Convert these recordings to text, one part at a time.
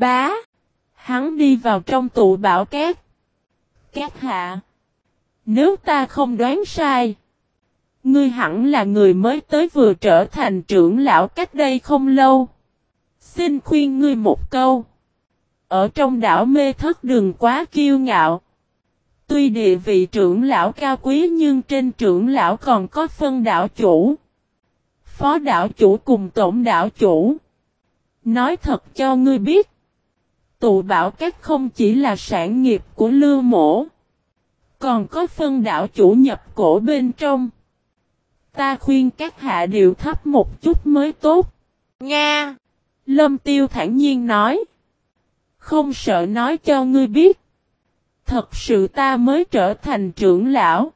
Bá! Hắn đi vào trong tụ bảo cát. Cát hạ! Nếu ta không đoán sai. Ngươi hẳn là người mới tới vừa trở thành trưởng lão cách đây không lâu. Xin khuyên ngươi một câu. Ở trong đảo mê thất đừng quá kiêu ngạo. Tuy địa vị trưởng lão cao quý nhưng trên trưởng lão còn có phân đảo chủ. Phó đảo chủ cùng tổng đảo chủ. Nói thật cho ngươi biết. Tụ bảo các không chỉ là sản nghiệp của lưu mổ. Còn có phân đảo chủ nhập cổ bên trong. Ta khuyên các hạ điệu thấp một chút mới tốt. Nga! Lâm tiêu thản nhiên nói. Không sợ nói cho ngươi biết. Thật sự ta mới trở thành trưởng lão.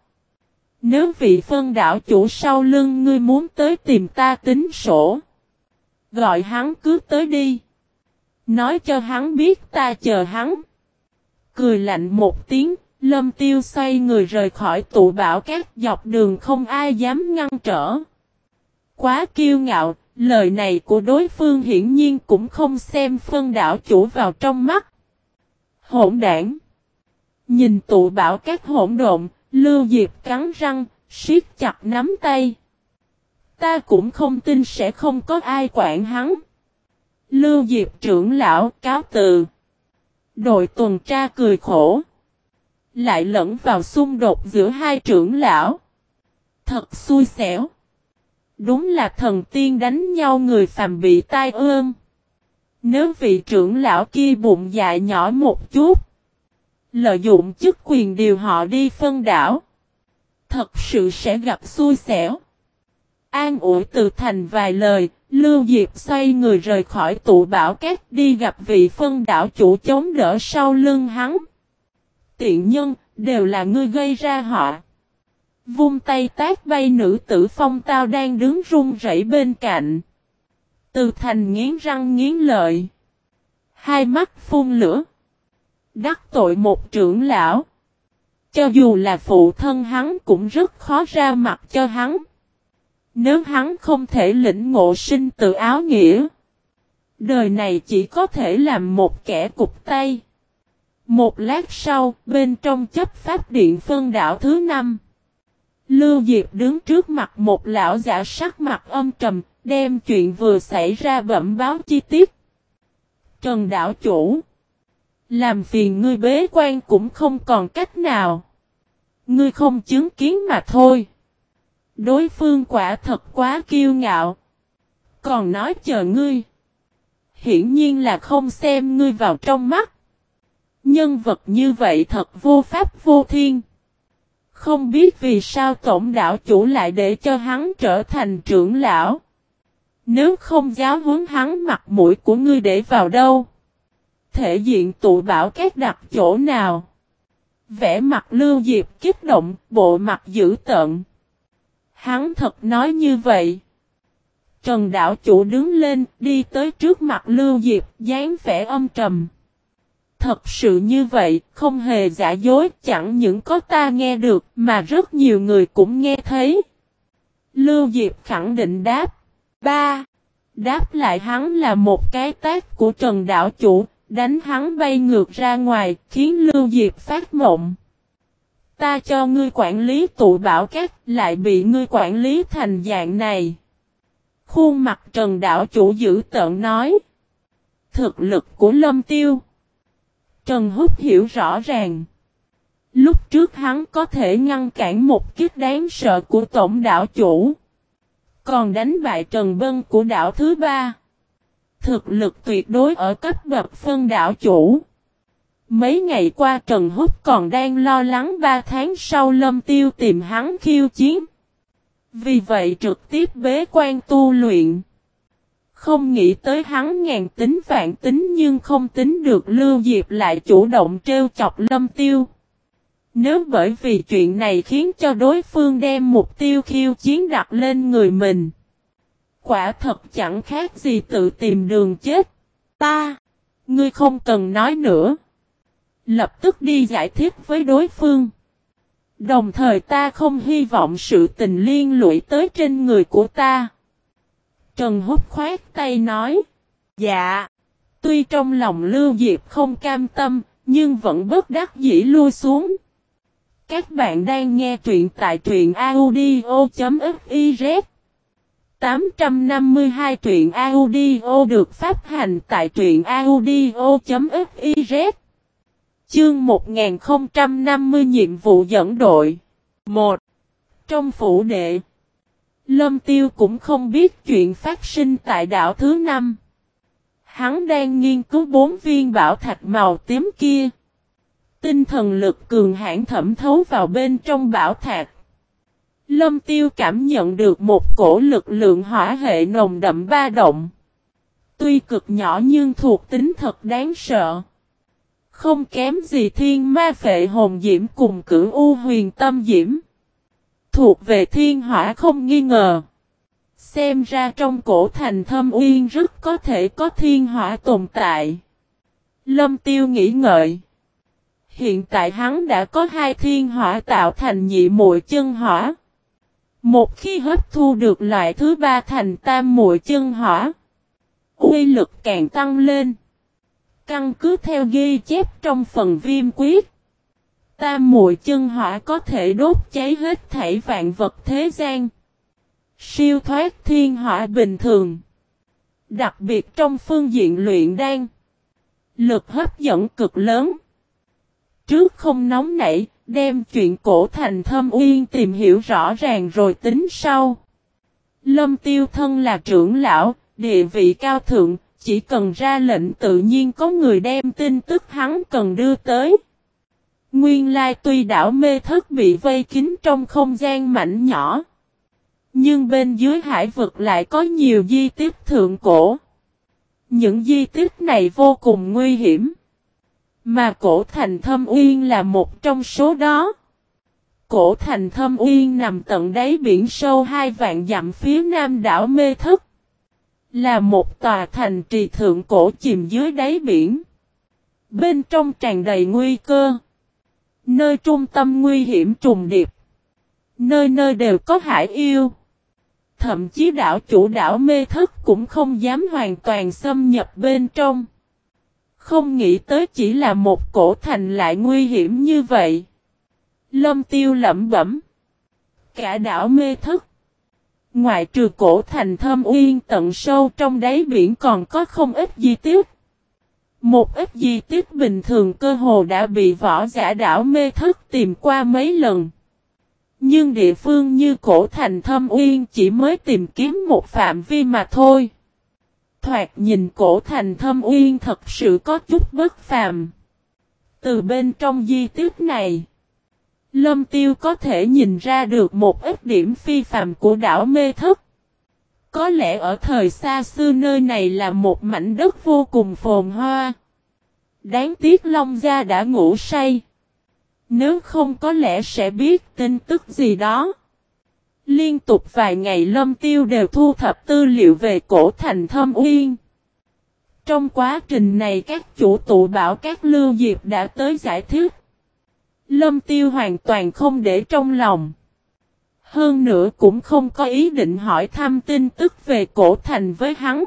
Nếu vị phân đảo chủ sau lưng ngươi muốn tới tìm ta tính sổ. Gọi hắn cứ tới đi. Nói cho hắn biết ta chờ hắn. Cười lạnh một tiếng, lâm tiêu xoay người rời khỏi tụ bảo các dọc đường không ai dám ngăn trở. Quá kiêu ngạo, lời này của đối phương hiển nhiên cũng không xem phân đảo chủ vào trong mắt. Hỗn đảng. Nhìn tụ bảo các hỗn độn, Lưu Diệp cắn răng, siết chặt nắm tay. Ta cũng không tin sẽ không có ai quản hắn. Lưu Diệp trưởng lão cáo từ. Đội tuần tra cười khổ. Lại lẫn vào xung đột giữa hai trưởng lão. Thật xui xẻo. Đúng là thần tiên đánh nhau người phàm bị tai ương. Nếu vị trưởng lão kia bụng dạ nhỏ một chút. Lợi dụng chức quyền điều họ đi phân đảo. Thật sự sẽ gặp xui xẻo. An ủi từ thành vài lời, Lưu Diệp xoay người rời khỏi tụ bảo cát đi gặp vị phân đảo chủ chống đỡ sau lưng hắn. Tiện nhân, đều là ngươi gây ra họ. Vung tay tác bay nữ tử phong tao đang đứng run rẩy bên cạnh. Từ thành nghiến răng nghiến lợi. Hai mắt phun lửa. Đắc tội một trưởng lão. Cho dù là phụ thân hắn cũng rất khó ra mặt cho hắn. Nếu hắn không thể lĩnh ngộ sinh tự áo nghĩa. Đời này chỉ có thể làm một kẻ cục tay. Một lát sau, bên trong chấp pháp điện phân đảo thứ năm. Lưu Diệp đứng trước mặt một lão giả sắc mặt âm trầm, đem chuyện vừa xảy ra bẩm báo chi tiết. Trần đảo chủ. Làm phiền ngươi bế quan cũng không còn cách nào. Ngươi không chứng kiến mà thôi. Đối phương quả thật quá kiêu ngạo. Còn nói chờ ngươi. Hiển nhiên là không xem ngươi vào trong mắt. Nhân vật như vậy thật vô pháp vô thiên. Không biết vì sao tổng đảo chủ lại để cho hắn trở thành trưởng lão. Nếu không giáo huấn hắn mặt mũi của ngươi để vào đâu. Thể diện tụ bảo các đặt chỗ nào. Vẽ mặt lưu diệp kích động, bộ mặt dữ tợn. Hắn thật nói như vậy. Trần đạo chủ đứng lên, đi tới trước mặt lưu diệp, dáng vẻ âm trầm. Thật sự như vậy, không hề giả dối, chẳng những có ta nghe được, mà rất nhiều người cũng nghe thấy. Lưu Diệp khẳng định đáp. ba Đáp lại hắn là một cái tác của Trần Đạo Chủ, đánh hắn bay ngược ra ngoài, khiến Lưu Diệp phát mộng. Ta cho ngươi quản lý tụ bảo các, lại bị ngươi quản lý thành dạng này. Khuôn mặt Trần đảo Chủ giữ tợn nói. Thực lực của Lâm Tiêu. Trần Húc hiểu rõ ràng. Lúc trước hắn có thể ngăn cản một kiếp đáng sợ của tổng đảo chủ. Còn đánh bại Trần Bân của đảo thứ ba. Thực lực tuyệt đối ở cấp bậc phân đảo chủ. Mấy ngày qua Trần Húc còn đang lo lắng ba tháng sau lâm tiêu tìm hắn khiêu chiến. Vì vậy trực tiếp bế quan tu luyện. Không nghĩ tới hắn ngàn tính vạn tính nhưng không tính được Lưu Diệp lại chủ động trêu chọc lâm tiêu. Nếu bởi vì chuyện này khiến cho đối phương đem mục tiêu khiêu chiến đặt lên người mình. Quả thật chẳng khác gì tự tìm đường chết. Ta, ngươi không cần nói nữa. Lập tức đi giải thích với đối phương. Đồng thời ta không hy vọng sự tình liên lụy tới trên người của ta. Trần Húc khoát tay nói. Dạ. Tuy trong lòng Lưu Diệp không cam tâm, nhưng vẫn bất đắc dĩ lui xuống. Các bạn đang nghe truyện tại truyện audio.fiz 852 truyện audio được phát hành tại truyện audio.fiz Chương 1050 nhiệm vụ dẫn đội 1. Trong phủ đệ Lâm Tiêu cũng không biết chuyện phát sinh tại đảo thứ năm. Hắn đang nghiên cứu bốn viên bảo thạch màu tím kia. Tinh thần lực cường hãn thẩm thấu vào bên trong bảo thạch. Lâm Tiêu cảm nhận được một cổ lực lượng hỏa hệ nồng đậm ba động. Tuy cực nhỏ nhưng thuộc tính thật đáng sợ. Không kém gì thiên ma phệ hồn diễm cùng cửu u huyền tâm diễm. Thuộc về thiên hỏa không nghi ngờ. Xem ra trong cổ thành thâm uyên rất có thể có thiên hỏa tồn tại. Lâm tiêu nghĩ ngợi. Hiện tại hắn đã có hai thiên hỏa tạo thành nhị muội chân hỏa. Một khi hấp thu được loại thứ ba thành tam muội chân hỏa, uy lực càng tăng lên. Căn cứ theo ghi chép trong phần viêm quyết, tam muội chân hỏa có thể đốt cháy hết thảy vạn vật thế gian. Siêu thoát thiên hỏa bình thường. Đặc biệt trong phương diện luyện đan. Lực hấp dẫn cực lớn. Trước không nóng nảy, đem chuyện cổ thành thâm uyên tìm hiểu rõ ràng rồi tính sau. Lâm tiêu thân là trưởng lão, địa vị cao thượng, chỉ cần ra lệnh tự nhiên có người đem tin tức hắn cần đưa tới. Nguyên lai tuy đảo mê thất bị vây kín trong không gian mảnh nhỏ. Nhưng bên dưới hải vực lại có nhiều di tích thượng cổ. Những di tích này vô cùng nguy hiểm. Mà cổ thành thâm uyên là một trong số đó. Cổ thành thâm uyên nằm tận đáy biển sâu hai vạn dặm phía nam đảo Mê Thức. Là một tòa thành trì thượng cổ chìm dưới đáy biển. Bên trong tràn đầy nguy cơ. Nơi trung tâm nguy hiểm trùng điệp. Nơi nơi đều có hải yêu. Thậm chí đảo chủ đảo mê thức cũng không dám hoàn toàn xâm nhập bên trong. Không nghĩ tới chỉ là một cổ thành lại nguy hiểm như vậy. Lâm tiêu lẩm bẩm. Cả đảo mê thức. Ngoại trừ cổ thành thâm uyên tận sâu trong đáy biển còn có không ít di tiết, Một ít di tiết bình thường cơ hồ đã bị võ giả đảo mê thức tìm qua mấy lần. Nhưng địa phương như cổ thành thâm uyên chỉ mới tìm kiếm một phạm vi mà thôi. Thoạt nhìn cổ thành thâm uyên thật sự có chút bất phàm. Từ bên trong di tiết này, Lâm Tiêu có thể nhìn ra được một ít điểm phi phàm của đảo Mê Thức. Có lẽ ở thời xa xưa nơi này là một mảnh đất vô cùng phồn hoa. Đáng tiếc Long Gia đã ngủ say. Nếu không có lẽ sẽ biết tin tức gì đó. Liên tục vài ngày Lâm Tiêu đều thu thập tư liệu về cổ thành Thâm Uyên. Trong quá trình này các chủ tụ bảo các lưu diệp đã tới giải thích. Lâm Tiêu hoàn toàn không để trong lòng. Hơn nữa cũng không có ý định hỏi thăm tin tức về cổ thành với hắn.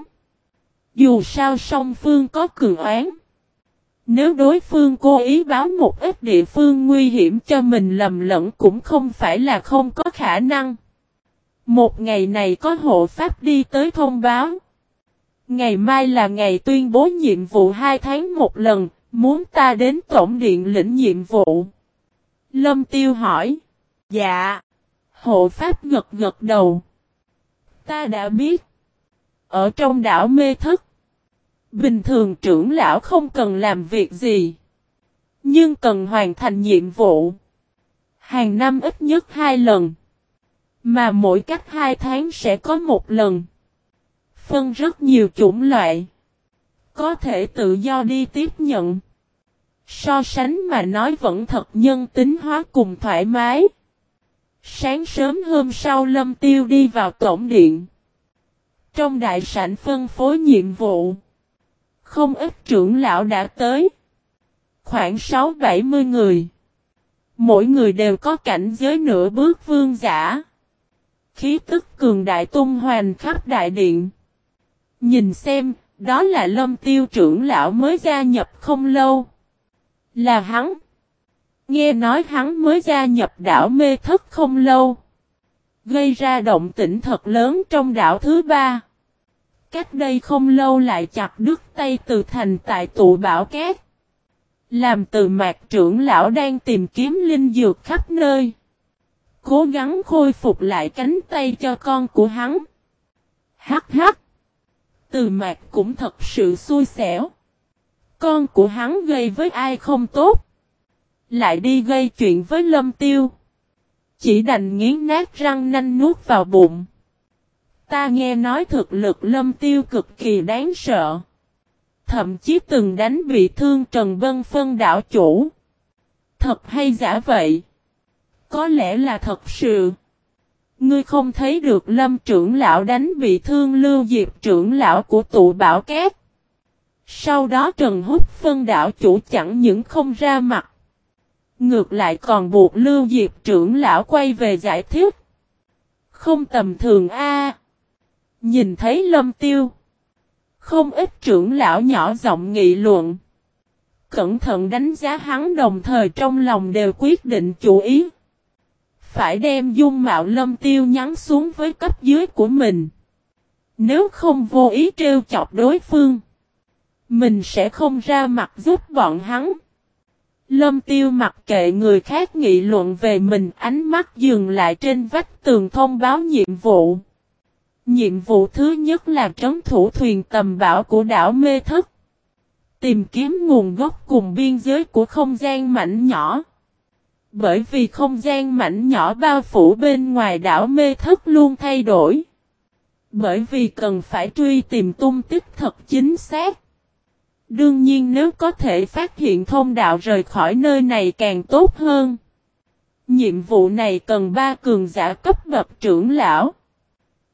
Dù sao song phương có cường oán. Nếu đối phương cố ý báo một ít địa phương nguy hiểm cho mình lầm lẫn cũng không phải là không có khả năng. Một ngày này có hộ pháp đi tới thông báo. Ngày mai là ngày tuyên bố nhiệm vụ hai tháng một lần, muốn ta đến tổng điện lĩnh nhiệm vụ. Lâm Tiêu hỏi. Dạ. Hộ pháp gật gật đầu. Ta đã biết. Ở trong đảo mê thức. Bình thường trưởng lão không cần làm việc gì. Nhưng cần hoàn thành nhiệm vụ. Hàng năm ít nhất hai lần. Mà mỗi cách hai tháng sẽ có một lần. Phân rất nhiều chủng loại. Có thể tự do đi tiếp nhận. So sánh mà nói vẫn thật nhân tính hóa cùng thoải mái. Sáng sớm hôm sau Lâm Tiêu đi vào tổng điện. Trong đại sảnh phân phối nhiệm vụ. Không ít trưởng lão đã tới. Khoảng 6-70 người. Mỗi người đều có cảnh giới nửa bước vương giả. Khí tức cường đại tung hoành khắp đại điện. Nhìn xem, đó là lâm tiêu trưởng lão mới gia nhập không lâu. Là hắn. Nghe nói hắn mới gia nhập đảo mê thất không lâu. Gây ra động tĩnh thật lớn trong đảo thứ ba. Cách đây không lâu lại chặt đứt tay từ thành tại tụ bảo cát. Làm từ mạc trưởng lão đang tìm kiếm linh dược khắp nơi. Cố gắng khôi phục lại cánh tay cho con của hắn. Hắc hắc. Từ mạc cũng thật sự xui xẻo. Con của hắn gây với ai không tốt. Lại đi gây chuyện với lâm tiêu. Chỉ đành nghiến nát răng nanh nuốt vào bụng. Ta nghe nói thực lực lâm tiêu cực kỳ đáng sợ. Thậm chí từng đánh bị thương Trần Vân Phân đảo chủ. Thật hay giả vậy? Có lẽ là thật sự. Ngươi không thấy được lâm trưởng lão đánh bị thương lưu diệp trưởng lão của tụ bảo kép. Sau đó Trần Húc phân đảo chủ chẳng những không ra mặt. Ngược lại còn buộc lưu diệp trưởng lão quay về giải thích. Không tầm thường a Nhìn thấy lâm tiêu. Không ít trưởng lão nhỏ giọng nghị luận. Cẩn thận đánh giá hắn đồng thời trong lòng đều quyết định chủ ý. Phải đem dung mạo lâm tiêu nhắn xuống với cấp dưới của mình. Nếu không vô ý trêu chọc đối phương. Mình sẽ không ra mặt giúp bọn hắn. Lâm tiêu mặc kệ người khác nghị luận về mình, ánh mắt dừng lại trên vách tường thông báo nhiệm vụ. Nhiệm vụ thứ nhất là trấn thủ thuyền tầm bão của đảo Mê Thức. Tìm kiếm nguồn gốc cùng biên giới của không gian mảnh nhỏ. Bởi vì không gian mảnh nhỏ bao phủ bên ngoài đảo Mê Thức luôn thay đổi. Bởi vì cần phải truy tìm tung tích thật chính xác. Đương nhiên nếu có thể phát hiện thông đạo rời khỏi nơi này càng tốt hơn. Nhiệm vụ này cần ba cường giả cấp bậc trưởng lão.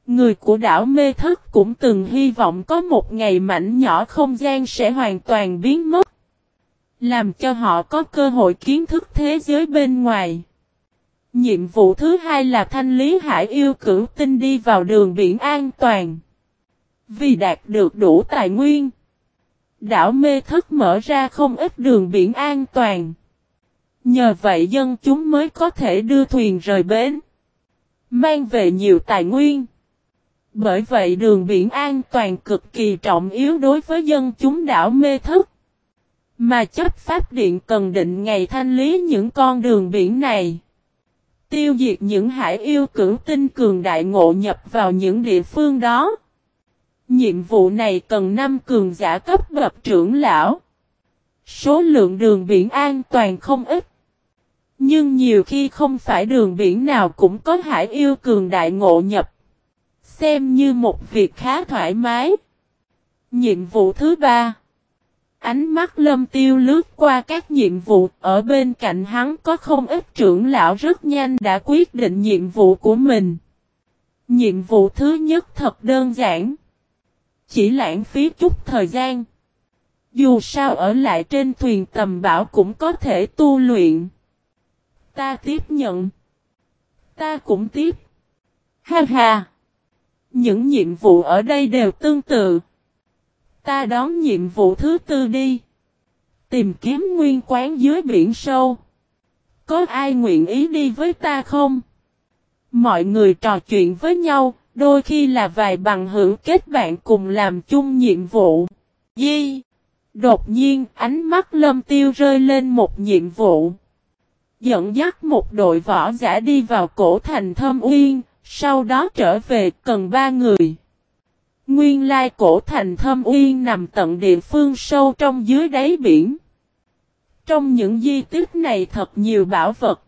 Người của đảo Mê Thất cũng từng hy vọng có một ngày mảnh nhỏ không gian sẽ hoàn toàn biến mất. Làm cho họ có cơ hội kiến thức thế giới bên ngoài. Nhiệm vụ thứ hai là thanh lý hải yêu cử tinh đi vào đường biển an toàn. Vì đạt được đủ tài nguyên. Đảo Mê Thất mở ra không ít đường biển an toàn. Nhờ vậy dân chúng mới có thể đưa thuyền rời bến. Mang về nhiều tài nguyên. Bởi vậy đường biển an toàn cực kỳ trọng yếu đối với dân chúng đảo Mê Thức. Mà chấp pháp điện cần định ngày thanh lý những con đường biển này. Tiêu diệt những hải yêu cử tinh cường đại ngộ nhập vào những địa phương đó. Nhiệm vụ này cần năm cường giả cấp bậc trưởng lão. Số lượng đường biển an toàn không ít. Nhưng nhiều khi không phải đường biển nào cũng có hải yêu cường đại ngộ nhập. Xem như một việc khá thoải mái. Nhiệm vụ thứ ba. Ánh mắt lâm tiêu lướt qua các nhiệm vụ ở bên cạnh hắn có không ít trưởng lão rất nhanh đã quyết định nhiệm vụ của mình. Nhiệm vụ thứ nhất thật đơn giản. Chỉ lãng phí chút thời gian. Dù sao ở lại trên thuyền tầm bảo cũng có thể tu luyện. Ta tiếp nhận. Ta cũng tiếp. Ha ha. Những nhiệm vụ ở đây đều tương tự. Ta đón nhiệm vụ thứ tư đi. Tìm kiếm nguyên quán dưới biển sâu. Có ai nguyện ý đi với ta không? Mọi người trò chuyện với nhau, đôi khi là vài bằng hữu kết bạn cùng làm chung nhiệm vụ. Di. Đột nhiên ánh mắt lâm tiêu rơi lên một nhiệm vụ. Dẫn dắt một đội võ giả đi vào cổ thành thâm uyên, sau đó trở về cần ba người. Nguyên lai cổ thành thâm uyên nằm tận địa phương sâu trong dưới đáy biển. Trong những di tích này thật nhiều bảo vật.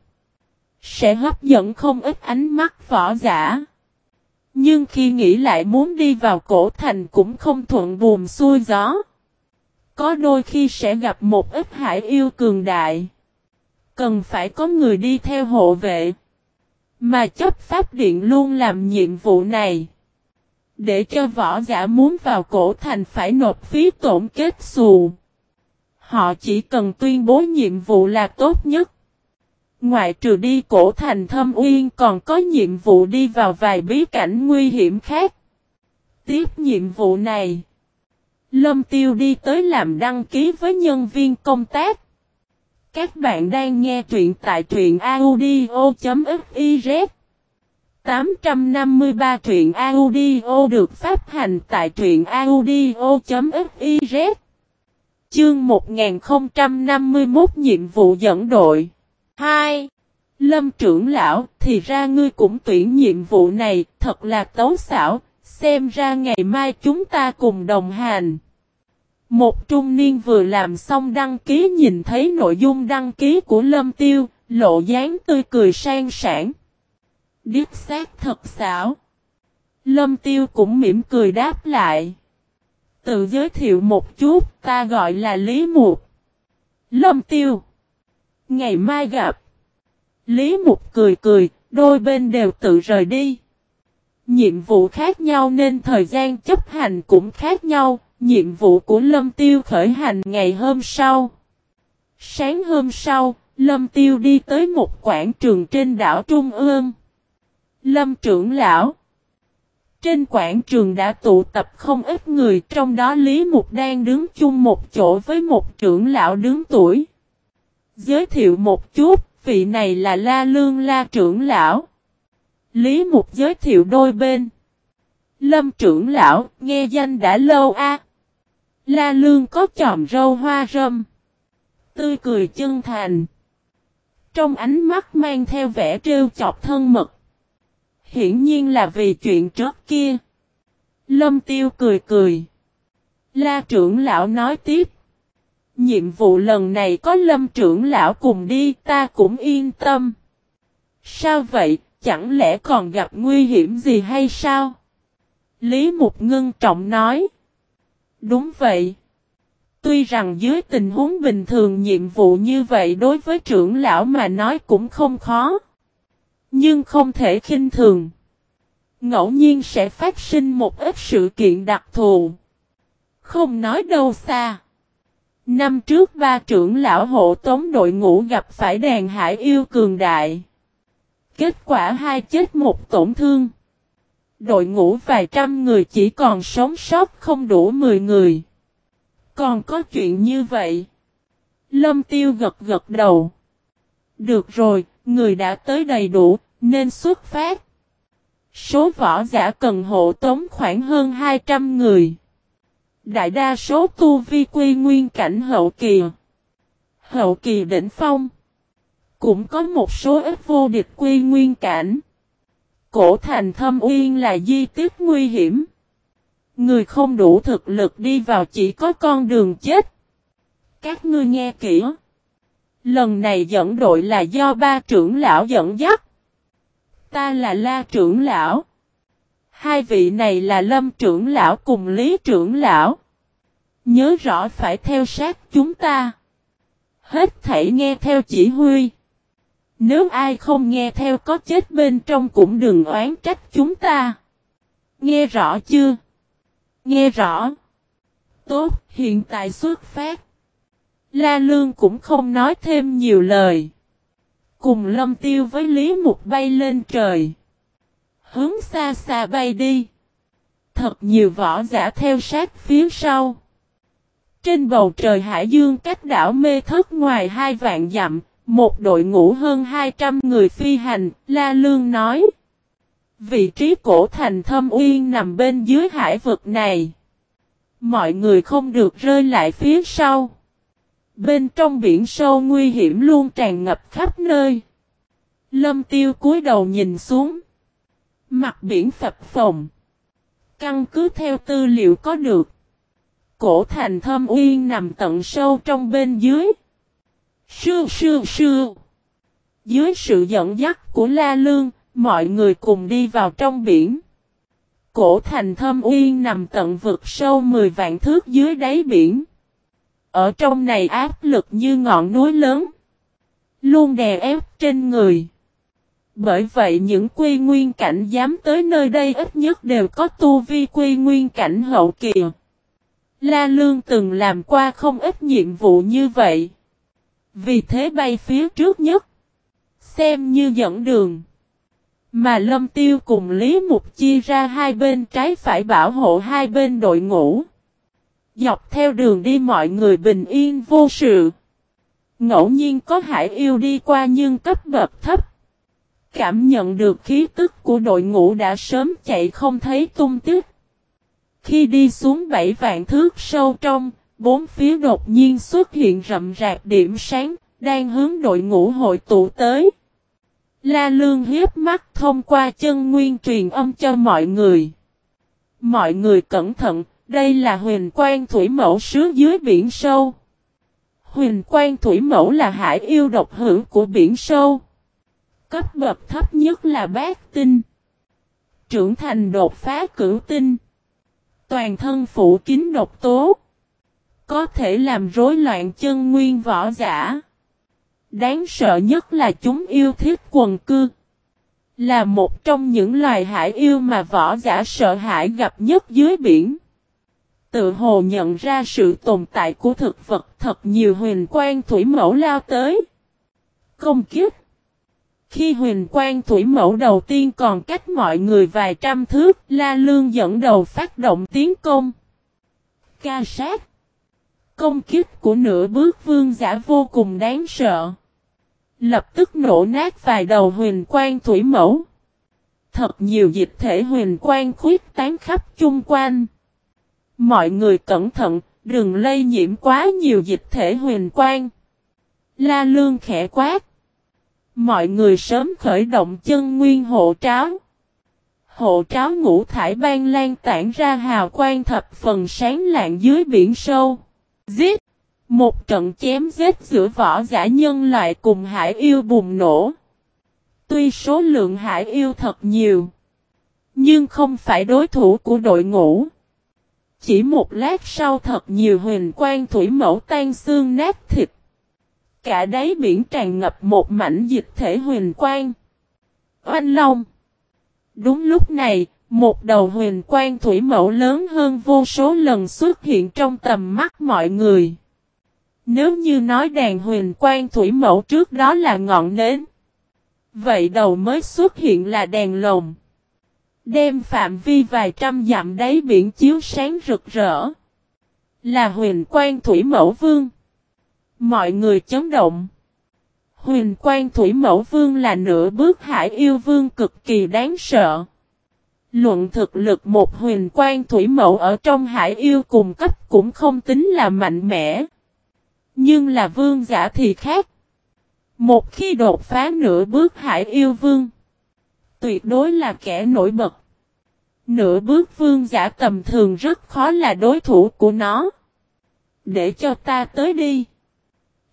Sẽ hấp dẫn không ít ánh mắt võ giả. Nhưng khi nghĩ lại muốn đi vào cổ thành cũng không thuận buồm xuôi gió. Có đôi khi sẽ gặp một ít hải yêu cường đại. Cần phải có người đi theo hộ vệ. Mà chấp pháp điện luôn làm nhiệm vụ này. Để cho võ giả muốn vào cổ thành phải nộp phí tổn kết xù. Họ chỉ cần tuyên bố nhiệm vụ là tốt nhất. Ngoại trừ đi cổ thành thâm uyên còn có nhiệm vụ đi vào vài bí cảnh nguy hiểm khác. Tiếp nhiệm vụ này. Lâm Tiêu đi tới làm đăng ký với nhân viên công tác. Các bạn đang nghe truyện tại truyện audio.fiz 853 truyện audio được phát hành tại truyện audio.fiz Chương 1051 nhiệm vụ dẫn đội hai Lâm trưởng lão, thì ra ngươi cũng tuyển nhiệm vụ này, thật là tấu xảo, xem ra ngày mai chúng ta cùng đồng hành. Một trung niên vừa làm xong đăng ký nhìn thấy nội dung đăng ký của Lâm Tiêu, lộ dáng tươi cười sang sảng. Điếp xác thật xảo. Lâm Tiêu cũng mỉm cười đáp lại. Tự giới thiệu một chút, ta gọi là Lý Mục. Lâm Tiêu. Ngày mai gặp. Lý Mục cười cười, đôi bên đều tự rời đi. Nhiệm vụ khác nhau nên thời gian chấp hành cũng khác nhau, nhiệm vụ của Lâm Tiêu khởi hành ngày hôm sau. Sáng hôm sau, Lâm Tiêu đi tới một quảng trường trên đảo Trung ương. Lâm trưởng lão Trên quảng trường đã tụ tập không ít người trong đó Lý Mục đang đứng chung một chỗ với một trưởng lão đứng tuổi. Giới thiệu một chút, vị này là La Lương La trưởng lão. Lý Mục giới thiệu đôi bên. Lâm trưởng lão, nghe danh đã lâu a. La Lương có chòm râu hoa râm. Tươi cười chân thành. Trong ánh mắt mang theo vẻ trêu chọc thân mật. Hiển nhiên là vì chuyện trước kia. Lâm Tiêu cười cười. La trưởng lão nói tiếp. Nhiệm vụ lần này có lâm trưởng lão cùng đi ta cũng yên tâm. Sao vậy, chẳng lẽ còn gặp nguy hiểm gì hay sao? Lý Mục ngưng trọng nói. Đúng vậy. Tuy rằng dưới tình huống bình thường nhiệm vụ như vậy đối với trưởng lão mà nói cũng không khó. Nhưng không thể khinh thường. Ngẫu nhiên sẽ phát sinh một ít sự kiện đặc thù. Không nói đâu xa. Năm trước ba trưởng lão hộ tống đội ngũ gặp phải đàn hải yêu cường đại. Kết quả hai chết một tổn thương. Đội ngũ vài trăm người chỉ còn sống sót không đủ 10 người. Còn có chuyện như vậy. Lâm tiêu gật gật đầu. Được rồi, người đã tới đầy đủ, nên xuất phát. Số võ giả cần hộ tống khoảng hơn 200 người. Đại đa số tu vi quy nguyên cảnh hậu kỳ. Hậu kỳ đỉnh phong. Cũng có một số ít vô địch quy nguyên cảnh. Cổ thành thâm uyên là di tích nguy hiểm. Người không đủ thực lực đi vào chỉ có con đường chết. Các ngươi nghe kỹ. Lần này dẫn đội là do ba trưởng lão dẫn dắt. Ta là la trưởng lão. Hai vị này là lâm trưởng lão cùng lý trưởng lão. Nhớ rõ phải theo sát chúng ta. Hết thảy nghe theo chỉ huy. Nếu ai không nghe theo có chết bên trong cũng đừng oán trách chúng ta. Nghe rõ chưa? Nghe rõ. Tốt, hiện tại xuất phát. La Lương cũng không nói thêm nhiều lời. Cùng lâm tiêu với Lý Mục bay lên trời. Hướng xa xa bay đi. Thật nhiều võ giả theo sát phía sau. Trên bầu trời Hải Dương cách đảo mê thất ngoài hai vạn dặm, một đội ngũ hơn 200 người phi hành, La Lương nói. Vị trí cổ thành thâm uyên nằm bên dưới hải vực này. Mọi người không được rơi lại phía sau. Bên trong biển sâu nguy hiểm luôn tràn ngập khắp nơi. Lâm tiêu cúi đầu nhìn xuống. Mặt biển phập phồng. Căn cứ theo tư liệu có được. Cổ thành thâm uyên nằm tận sâu trong bên dưới. Sư sư sư. Dưới sự dẫn dắt của La Lương, mọi người cùng đi vào trong biển. Cổ thành thâm uyên nằm tận vực sâu 10 vạn thước dưới đáy biển. Ở trong này áp lực như ngọn núi lớn. Luôn đè ép trên người. Bởi vậy những quy nguyên cảnh dám tới nơi đây ít nhất đều có tu vi quy nguyên cảnh hậu kỳ. La Lương từng làm qua không ít nhiệm vụ như vậy. Vì thế bay phía trước nhất. Xem như dẫn đường. Mà Lâm Tiêu cùng Lý Mục chia ra hai bên trái phải bảo hộ hai bên đội ngũ. Dọc theo đường đi mọi người bình yên vô sự. Ngẫu nhiên có hải yêu đi qua nhưng cấp bậc thấp. Cảm nhận được khí tức của đội ngũ đã sớm chạy không thấy tung tích. Khi đi xuống bảy vạn thước sâu trong, bốn phía đột nhiên xuất hiện rậm rạp điểm sáng, đang hướng đội ngũ hội tụ tới. La Lương hiếp mắt thông qua chân nguyên truyền âm cho mọi người. Mọi người cẩn thận, đây là huyền quan thủy mẫu sứ dưới biển sâu. Huyền quan thủy mẫu là hải yêu độc hữu của biển sâu. Cấp bậc thấp nhất là bát tinh. Trưởng thành đột phá cửu tinh. Toàn thân phủ kín độc tố. Có thể làm rối loạn chân nguyên võ giả. Đáng sợ nhất là chúng yêu thích quần cư. Là một trong những loài hải yêu mà võ giả sợ hãi gặp nhất dưới biển. Tự hồ nhận ra sự tồn tại của thực vật thật nhiều huyền quan thủy mẫu lao tới. Công kiếp khi huyền quan thủy mẫu đầu tiên còn cách mọi người vài trăm thước, La Lương dẫn đầu phát động tiến công. Ca sát Công kích của nửa bước vương giả vô cùng đáng sợ. Lập tức nổ nát vài đầu huyền quan thủy mẫu. Thật nhiều dịch thể huyền quan khuyết tán khắp chung quanh. Mọi người cẩn thận, đừng lây nhiễm quá nhiều dịch thể huyền quan. La lương khẽ quát. Mọi người sớm khởi động chân nguyên hộ tráo. Hộ tráo ngũ thải ban lan tản ra hào quang thập phần sáng lạng dưới biển sâu. Giết! Một trận chém giết giữa võ giả nhân loại cùng hải yêu bùng nổ. Tuy số lượng hải yêu thật nhiều, nhưng không phải đối thủ của đội ngũ. Chỉ một lát sau thật nhiều huyền quang thủy mẫu tan xương nát thịt. Cả đáy biển tràn ngập một mảnh dịch thể huyền quang. Oanh Long Đúng lúc này, một đầu huyền quang thủy mẫu lớn hơn vô số lần xuất hiện trong tầm mắt mọi người. Nếu như nói đàn huyền quang thủy mẫu trước đó là ngọn nến. Vậy đầu mới xuất hiện là đèn lồng. Đem phạm vi vài trăm dặm đáy biển chiếu sáng rực rỡ. Là huyền quang thủy mẫu vương. Mọi người chấn động. Huyền quang thủy mẫu vương là nửa bước hải yêu vương cực kỳ đáng sợ. Luận thực lực một huyền quang thủy mẫu ở trong hải yêu cùng cấp cũng không tính là mạnh mẽ. Nhưng là vương giả thì khác. Một khi đột phá nửa bước hải yêu vương. Tuyệt đối là kẻ nổi bật. Nửa bước vương giả tầm thường rất khó là đối thủ của nó. Để cho ta tới đi.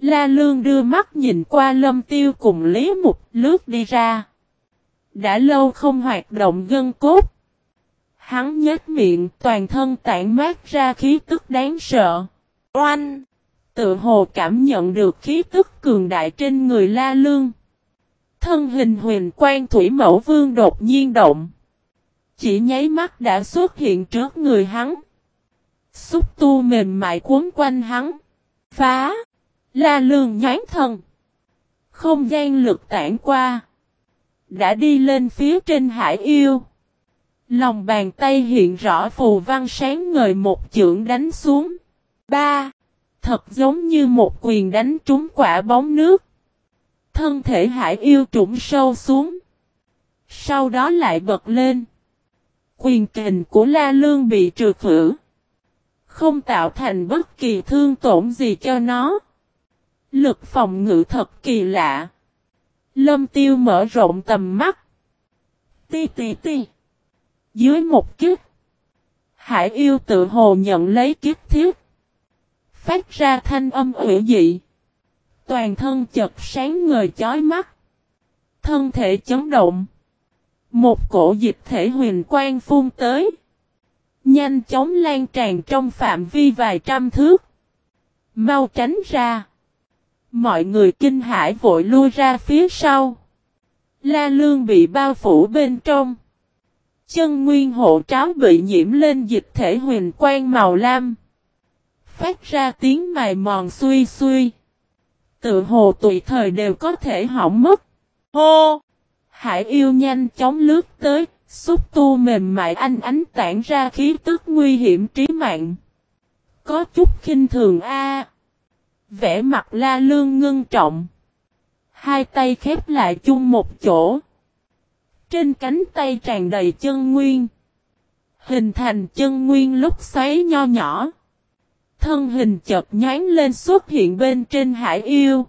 La Lương đưa mắt nhìn qua lâm tiêu cùng Lý Mục, lướt đi ra. Đã lâu không hoạt động gân cốt. Hắn nhếch miệng, toàn thân tản mát ra khí tức đáng sợ. Oanh! Tự hồ cảm nhận được khí tức cường đại trên người La Lương. Thân hình huyền quan thủy mẫu vương đột nhiên động. Chỉ nháy mắt đã xuất hiện trước người hắn. Xúc tu mềm mại cuốn quanh hắn. Phá! La Lương nhán thần Không gian lực tản qua. Đã đi lên phía trên hải yêu. Lòng bàn tay hiện rõ phù văn sáng ngời một chưởng đánh xuống. Ba. Thật giống như một quyền đánh trúng quả bóng nước. Thân thể hải yêu trũng sâu xuống. Sau đó lại bật lên. Quyền kình của La Lương bị trừ khử. Không tạo thành bất kỳ thương tổn gì cho nó. Lực phòng ngự thật kỳ lạ. Lâm tiêu mở rộng tầm mắt. Ti ti ti. Dưới một kiếp. Hải yêu tự hồ nhận lấy kiếp thiết phát ra thanh âm ủy dị. Toàn thân chật sáng người chói mắt. Thân thể chấn động. Một cổ dịch thể huyền quang phun tới. Nhanh chóng lan tràn trong phạm vi vài trăm thước. Mau tránh ra. Mọi người kinh hãi vội lui ra phía sau. La lương bị bao phủ bên trong. Chân nguyên hộ tráo bị nhiễm lên dịch thể huyền quang màu lam phát ra tiếng mài mòn suy suy. Tự hồ tùy thời đều có thể hỏng mất. Hô! Hải yêu nhanh chóng lướt tới, xúc tu mềm mại anh ánh tản ra khí tức nguy hiểm trí mạng. Có chút khinh thường a. Vẽ mặt la lương ngưng trọng. Hai tay khép lại chung một chỗ. Trên cánh tay tràn đầy chân nguyên. Hình thành chân nguyên lúc xoáy nho nhỏ. Thân hình chợt nhán lên xuất hiện bên trên hải yêu.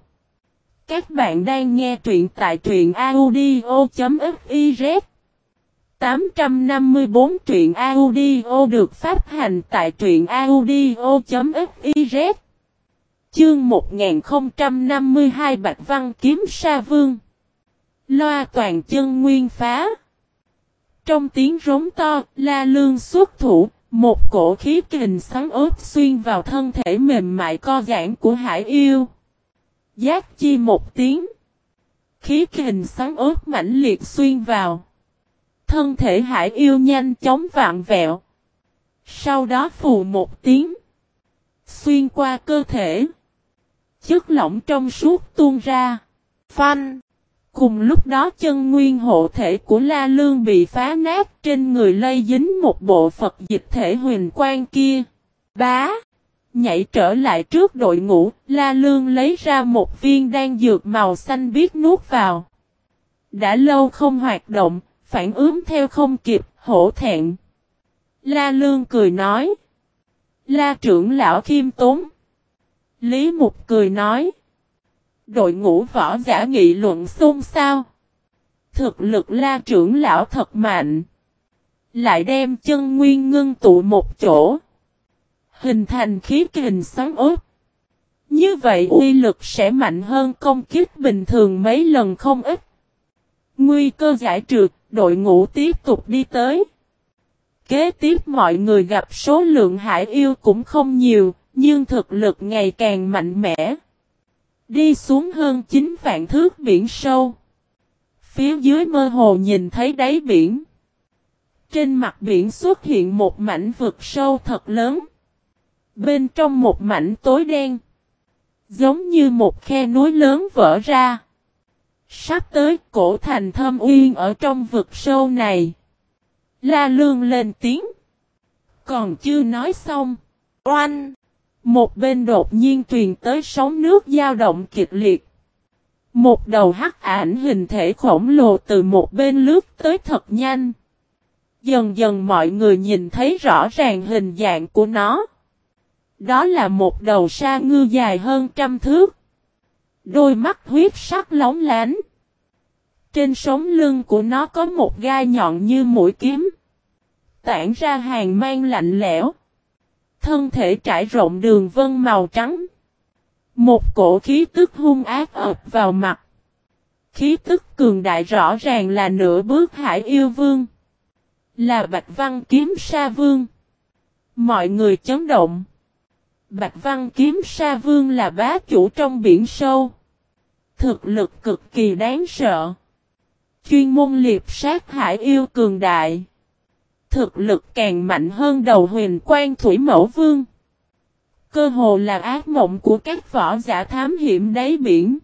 Các bạn đang nghe truyện tại truyện audio.fiz 854 truyện audio được phát hành tại truyện audio.fiz Chương 1052 Bạch Văn Kiếm Sa Vương Loa toàn chân nguyên phá Trong tiếng rống to, la lương xuất thủ, một cổ khí kình sáng ốp xuyên vào thân thể mềm mại co giãn của hải yêu. Giác chi một tiếng. Khí kình sáng ốp mãnh liệt xuyên vào. Thân thể hải yêu nhanh chóng vạn vẹo. Sau đó phù một tiếng. Xuyên qua cơ thể. Chất lỏng trong suốt tuôn ra. Phanh. Cùng lúc đó chân nguyên hộ thể của La Lương bị phá nát trên người lây dính một bộ Phật dịch thể huyền quan kia. Bá! Nhảy trở lại trước đội ngũ, La Lương lấy ra một viên đan dược màu xanh biết nuốt vào. Đã lâu không hoạt động, phản ứng theo không kịp, hổ thẹn. La Lương cười nói. La trưởng lão khiêm tốn. Lý Mục cười nói. Đội ngũ võ giả nghị luận xôn xao. Thực lực la trưởng lão thật mạnh. Lại đem chân nguyên ngưng tụ một chỗ. Hình thành khí kình xoắn ốp. Như vậy uy lực sẽ mạnh hơn công kích bình thường mấy lần không ít. Nguy cơ giải trượt, đội ngũ tiếp tục đi tới. Kế tiếp mọi người gặp số lượng hải yêu cũng không nhiều, nhưng thực lực ngày càng mạnh mẽ. Đi xuống hơn 9 vạn thước biển sâu. Phía dưới mơ hồ nhìn thấy đáy biển. Trên mặt biển xuất hiện một mảnh vực sâu thật lớn. Bên trong một mảnh tối đen. Giống như một khe núi lớn vỡ ra. Sắp tới cổ thành thâm uyên ở trong vực sâu này. La lương lên tiếng. Còn chưa nói xong. Oanh! Một bên đột nhiên truyền tới sóng nước dao động kịch liệt. Một đầu hắc ảnh hình thể khổng lồ từ một bên lướt tới thật nhanh. Dần dần mọi người nhìn thấy rõ ràng hình dạng của nó. Đó là một đầu sa ngư dài hơn trăm thước. Đôi mắt huyết sắc lóng lánh. Trên sống lưng của nó có một gai nhọn như mũi kiếm. Tản ra hàng mang lạnh lẽo. Thân thể trải rộng đường vân màu trắng. Một cổ khí tức hung ác ập vào mặt. Khí tức cường đại rõ ràng là nửa bước hải yêu vương. Là Bạch Văn kiếm sa vương. Mọi người chấn động. Bạch Văn kiếm sa vương là bá chủ trong biển sâu. Thực lực cực kỳ đáng sợ. Chuyên môn liệp sát hải yêu cường đại thực lực càng mạnh hơn đầu huyền quan thủy mẫu vương. Cơ hồ là ác mộng của các võ giả thám hiểm đáy biển.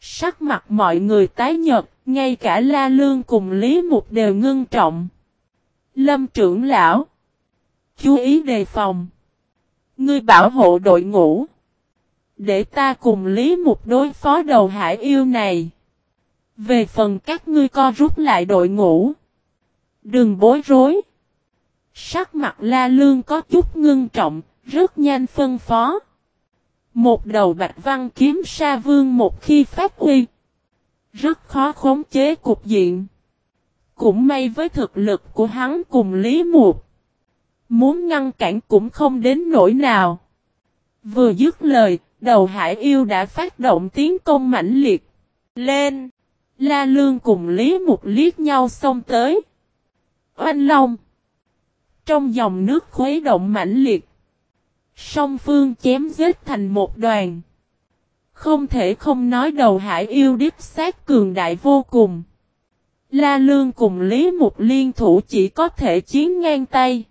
Sắc mặt mọi người tái nhật, ngay cả La Lương cùng Lý Mục đều ngưng trọng. Lâm trưởng lão. Chú ý đề phòng. Ngươi bảo hộ đội ngũ. Để ta cùng Lý Mục đối phó đầu hải yêu này. Về phần các ngươi co rút lại đội ngũ. Đừng bối rối. Sắc mặt la lương có chút ngưng trọng, rất nhanh phân phó. Một đầu bạch văn kiếm sa vương một khi phát huy. Rất khó khống chế cục diện. Cũng may với thực lực của hắn cùng Lý Mục. Muốn ngăn cản cũng không đến nỗi nào. Vừa dứt lời, đầu hải yêu đã phát động tiến công mãnh liệt. Lên! La Lương cùng Lý Mục liếc nhau xông tới. Oanh Long. Trong dòng nước khuấy động mãnh liệt. Song phương chém giết thành một đoàn. Không thể không nói đầu hải yêu điếp sát cường đại vô cùng. La Lương cùng Lý Mục liên thủ chỉ có thể chiến ngang tay.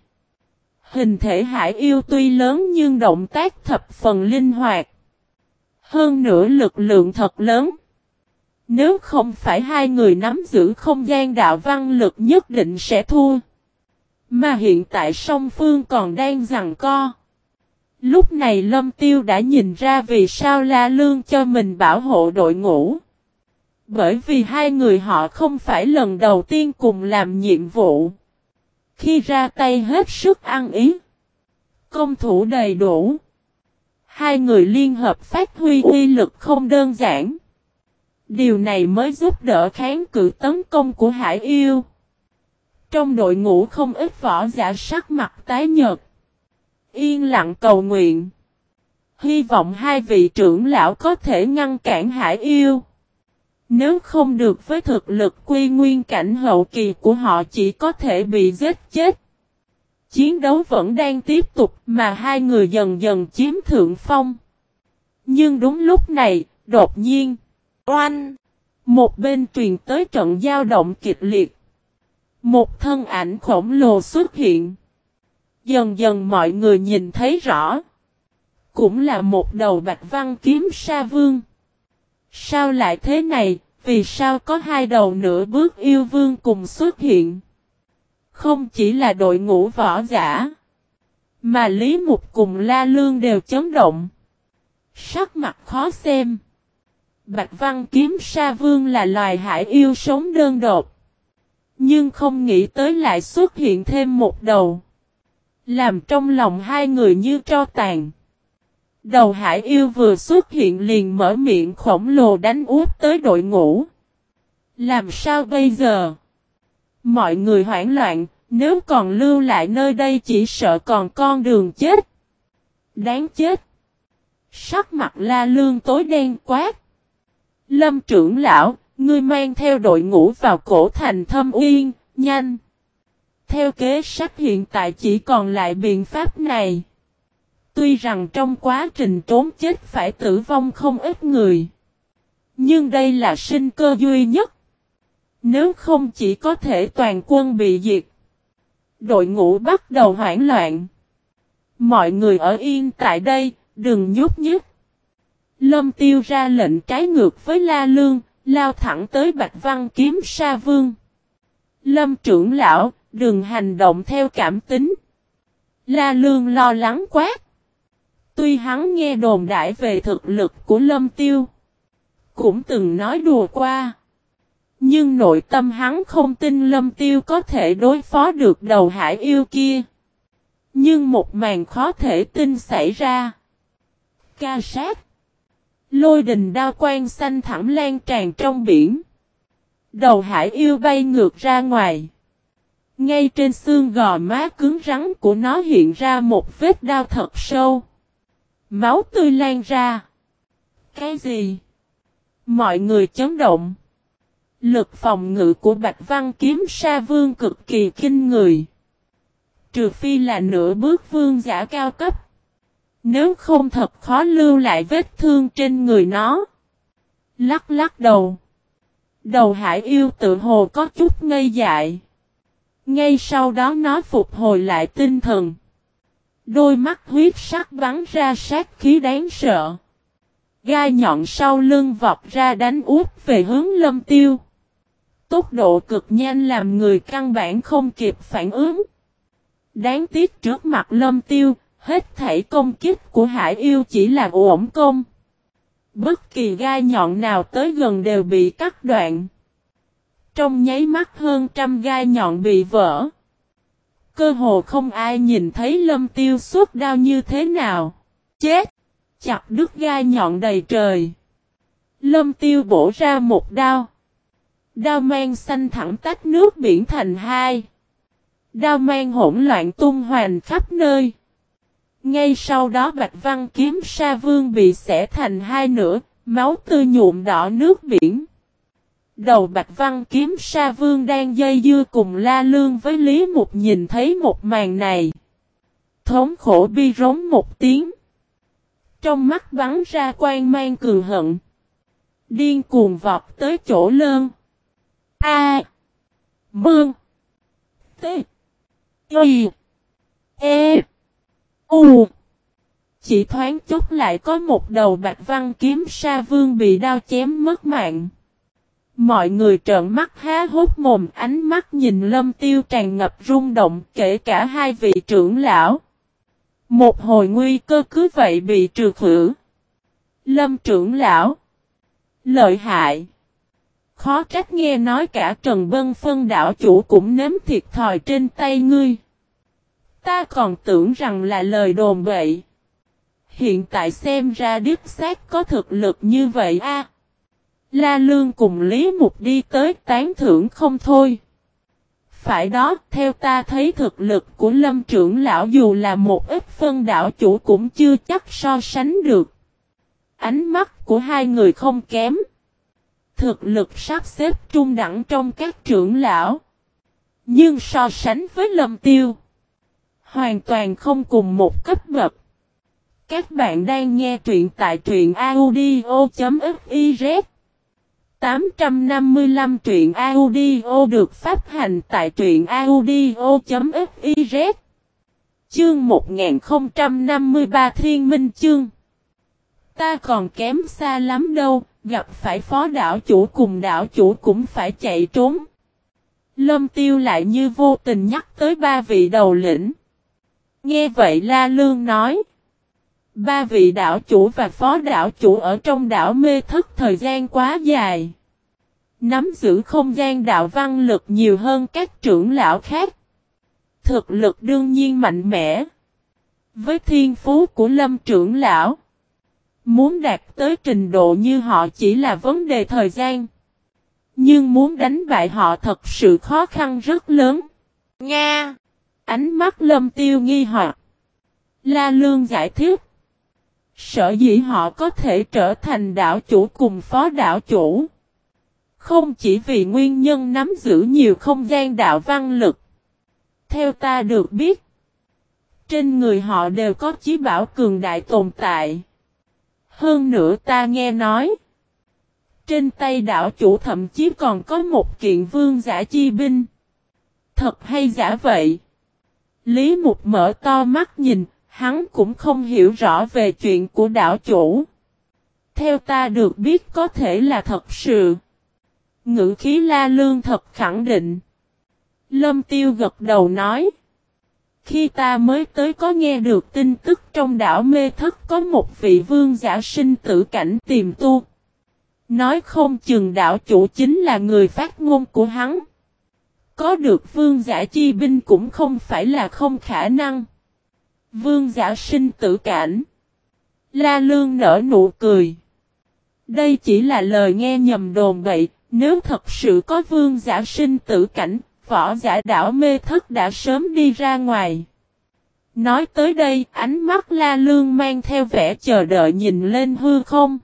Hình thể hải yêu tuy lớn nhưng động tác thập phần linh hoạt. Hơn nữa lực lượng thật lớn. Nếu không phải hai người nắm giữ không gian đạo văn lực nhất định sẽ thua. Mà hiện tại song phương còn đang giằng co. Lúc này Lâm Tiêu đã nhìn ra vì sao La Lương cho mình bảo hộ đội ngũ. Bởi vì hai người họ không phải lần đầu tiên cùng làm nhiệm vụ. Khi ra tay hết sức ăn ý. Công thủ đầy đủ. Hai người liên hợp phát huy uy lực không đơn giản. Điều này mới giúp đỡ kháng cự tấn công của Hải Yêu. Trong đội ngũ không ít võ giả sắc mặt tái nhợt. Yên lặng cầu nguyện. Hy vọng hai vị trưởng lão có thể ngăn cản Hải Yêu. Nếu không được với thực lực quy nguyên cảnh hậu kỳ của họ chỉ có thể bị giết chết. Chiến đấu vẫn đang tiếp tục mà hai người dần dần chiếm thượng phong. Nhưng đúng lúc này, đột nhiên, oanh, một bên truyền tới trận giao động kịch liệt. Một thân ảnh khổng lồ xuất hiện. Dần dần mọi người nhìn thấy rõ. Cũng là một đầu bạch văn kiếm sa vương. Sao lại thế này, vì sao có hai đầu nửa bước yêu vương cùng xuất hiện? Không chỉ là đội ngũ võ giả, mà Lý Mục cùng La Lương đều chấn động. Sắc mặt khó xem. Bạch Văn Kiếm Sa Vương là loài hải yêu sống đơn độc. Nhưng không nghĩ tới lại xuất hiện thêm một đầu. Làm trong lòng hai người như tro tàn. Đầu hải yêu vừa xuất hiện liền mở miệng khổng lồ đánh úp tới đội ngũ. Làm sao bây giờ? Mọi người hoảng loạn, nếu còn lưu lại nơi đây chỉ sợ còn con đường chết. Đáng chết. Sắc mặt la lương tối đen quát. Lâm trưởng lão, ngươi mang theo đội ngũ vào cổ thành thâm uyên, nhanh. Theo kế sách hiện tại chỉ còn lại biện pháp này. Tuy rằng trong quá trình trốn chết phải tử vong không ít người. Nhưng đây là sinh cơ duy nhất. Nếu không chỉ có thể toàn quân bị diệt. Đội ngũ bắt đầu hoảng loạn. Mọi người ở yên tại đây, đừng nhúc nhích. Lâm tiêu ra lệnh trái ngược với La Lương, lao thẳng tới Bạch Văn kiếm Sa Vương. Lâm trưởng lão, đừng hành động theo cảm tính. La Lương lo lắng quát. Tuy hắn nghe đồn đại về thực lực của Lâm Tiêu, cũng từng nói đùa qua. Nhưng nội tâm hắn không tin Lâm Tiêu có thể đối phó được đầu hải yêu kia. Nhưng một màn khó thể tin xảy ra. Ca sát. Lôi đình đao quang xanh thẳm lan tràn trong biển. Đầu hải yêu bay ngược ra ngoài. Ngay trên xương gò má cứng rắn của nó hiện ra một vết đao thật sâu. Máu tươi lan ra. Cái gì? Mọi người chấn động. Lực phòng ngự của Bạch Văn kiếm sa vương cực kỳ kinh người. Trừ phi là nửa bước vương giả cao cấp. Nếu không thật khó lưu lại vết thương trên người nó. Lắc lắc đầu. Đầu hải yêu tự hồ có chút ngây dại. Ngay sau đó nó phục hồi lại tinh thần. Đôi mắt huyết sắc bắn ra sát khí đáng sợ. Gai nhọn sau lưng vọt ra đánh út về hướng lâm tiêu. Tốc độ cực nhanh làm người căn bản không kịp phản ứng. Đáng tiếc trước mặt lâm tiêu, hết thảy công kích của hải yêu chỉ là ổn công. Bất kỳ gai nhọn nào tới gần đều bị cắt đoạn. Trong nháy mắt hơn trăm gai nhọn bị vỡ. Cơ hồ không ai nhìn thấy lâm tiêu suốt đau như thế nào. Chết! Chặt đứt gai nhọn đầy trời. Lâm tiêu bổ ra một đao. Đao mang xanh thẳng tách nước biển thành hai. Đao mang hỗn loạn tung hoành khắp nơi. Ngay sau đó Bạch Văn kiếm sa vương bị xẻ thành hai nửa, máu tươi nhuộm đỏ nước biển. Đầu Bạch Văn kiếm sa vương đang dây dưa cùng la lương với Lý Mục nhìn thấy một màn này. Thống khổ bi rống một tiếng. Trong mắt bắn ra quan mang cường hận. Điên cuồng vọt tới chỗ lơn. A. Bương. T. Y. E. U. Chỉ thoáng chốc lại có một đầu bạch văn kiếm sa vương bị đao chém mất mạng. Mọi người trợn mắt há hốt mồm, ánh mắt nhìn lâm tiêu tràn ngập rung động, kể cả hai vị trưởng lão. Một hồi nguy cơ cứ vậy bị trừ khử. Lâm trưởng lão. Lợi hại. Khó trách nghe nói cả Trần Bân Phân đảo chủ cũng nếm thiệt thòi trên tay ngươi. Ta còn tưởng rằng là lời đồn vậy. Hiện tại xem ra điếp xác có thực lực như vậy a. La Lương cùng Lý Mục đi tới tán thưởng không thôi. Phải đó, theo ta thấy thực lực của lâm trưởng lão dù là một ít phân đảo chủ cũng chưa chắc so sánh được. Ánh mắt của hai người không kém. Thực lực sắp xếp trung đẳng trong các trưởng lão. Nhưng so sánh với lâm tiêu. Hoàn toàn không cùng một cấp bậc. Các bạn đang nghe truyện tại truyện audio.fiz 855 truyện audio được phát hành tại truyện audio.fiz Chương 1053 Thiên Minh Chương Ta còn kém xa lắm đâu, gặp phải phó đảo chủ cùng đảo chủ cũng phải chạy trốn. Lâm tiêu lại như vô tình nhắc tới ba vị đầu lĩnh. Nghe vậy La Lương nói. Ba vị đảo chủ và phó đảo chủ ở trong đảo mê thức thời gian quá dài. Nắm giữ không gian đạo văn lực nhiều hơn các trưởng lão khác. Thực lực đương nhiên mạnh mẽ. Với thiên phú của lâm trưởng lão. Muốn đạt tới trình độ như họ chỉ là vấn đề thời gian. Nhưng muốn đánh bại họ thật sự khó khăn rất lớn. Nga! Ánh mắt lâm tiêu nghi hoặc. La Lương giải thích. Sở dĩ họ có thể trở thành đảo chủ cùng phó đảo chủ. Không chỉ vì nguyên nhân nắm giữ nhiều không gian đạo văn lực. Theo ta được biết, trên người họ đều có chí bảo cường đại tồn tại. Hơn nữa ta nghe nói, trên tay đảo chủ thậm chí còn có một kiện vương giả chi binh. Thật hay giả vậy? Lý Mục mở to mắt nhìn, hắn cũng không hiểu rõ về chuyện của đảo chủ. Theo ta được biết có thể là thật sự. Ngữ khí la lương thật khẳng định. Lâm tiêu gật đầu nói. Khi ta mới tới có nghe được tin tức trong đảo mê thất có một vị vương giả sinh tử cảnh tìm tu. Nói không chừng đảo chủ chính là người phát ngôn của hắn. Có được vương giả chi binh cũng không phải là không khả năng. Vương giả sinh tử cảnh. La Lương nở nụ cười. Đây chỉ là lời nghe nhầm đồn vậy, nếu thật sự có vương giả sinh tử cảnh, võ giả đảo mê thất đã sớm đi ra ngoài. Nói tới đây, ánh mắt la lương mang theo vẻ chờ đợi nhìn lên hư không.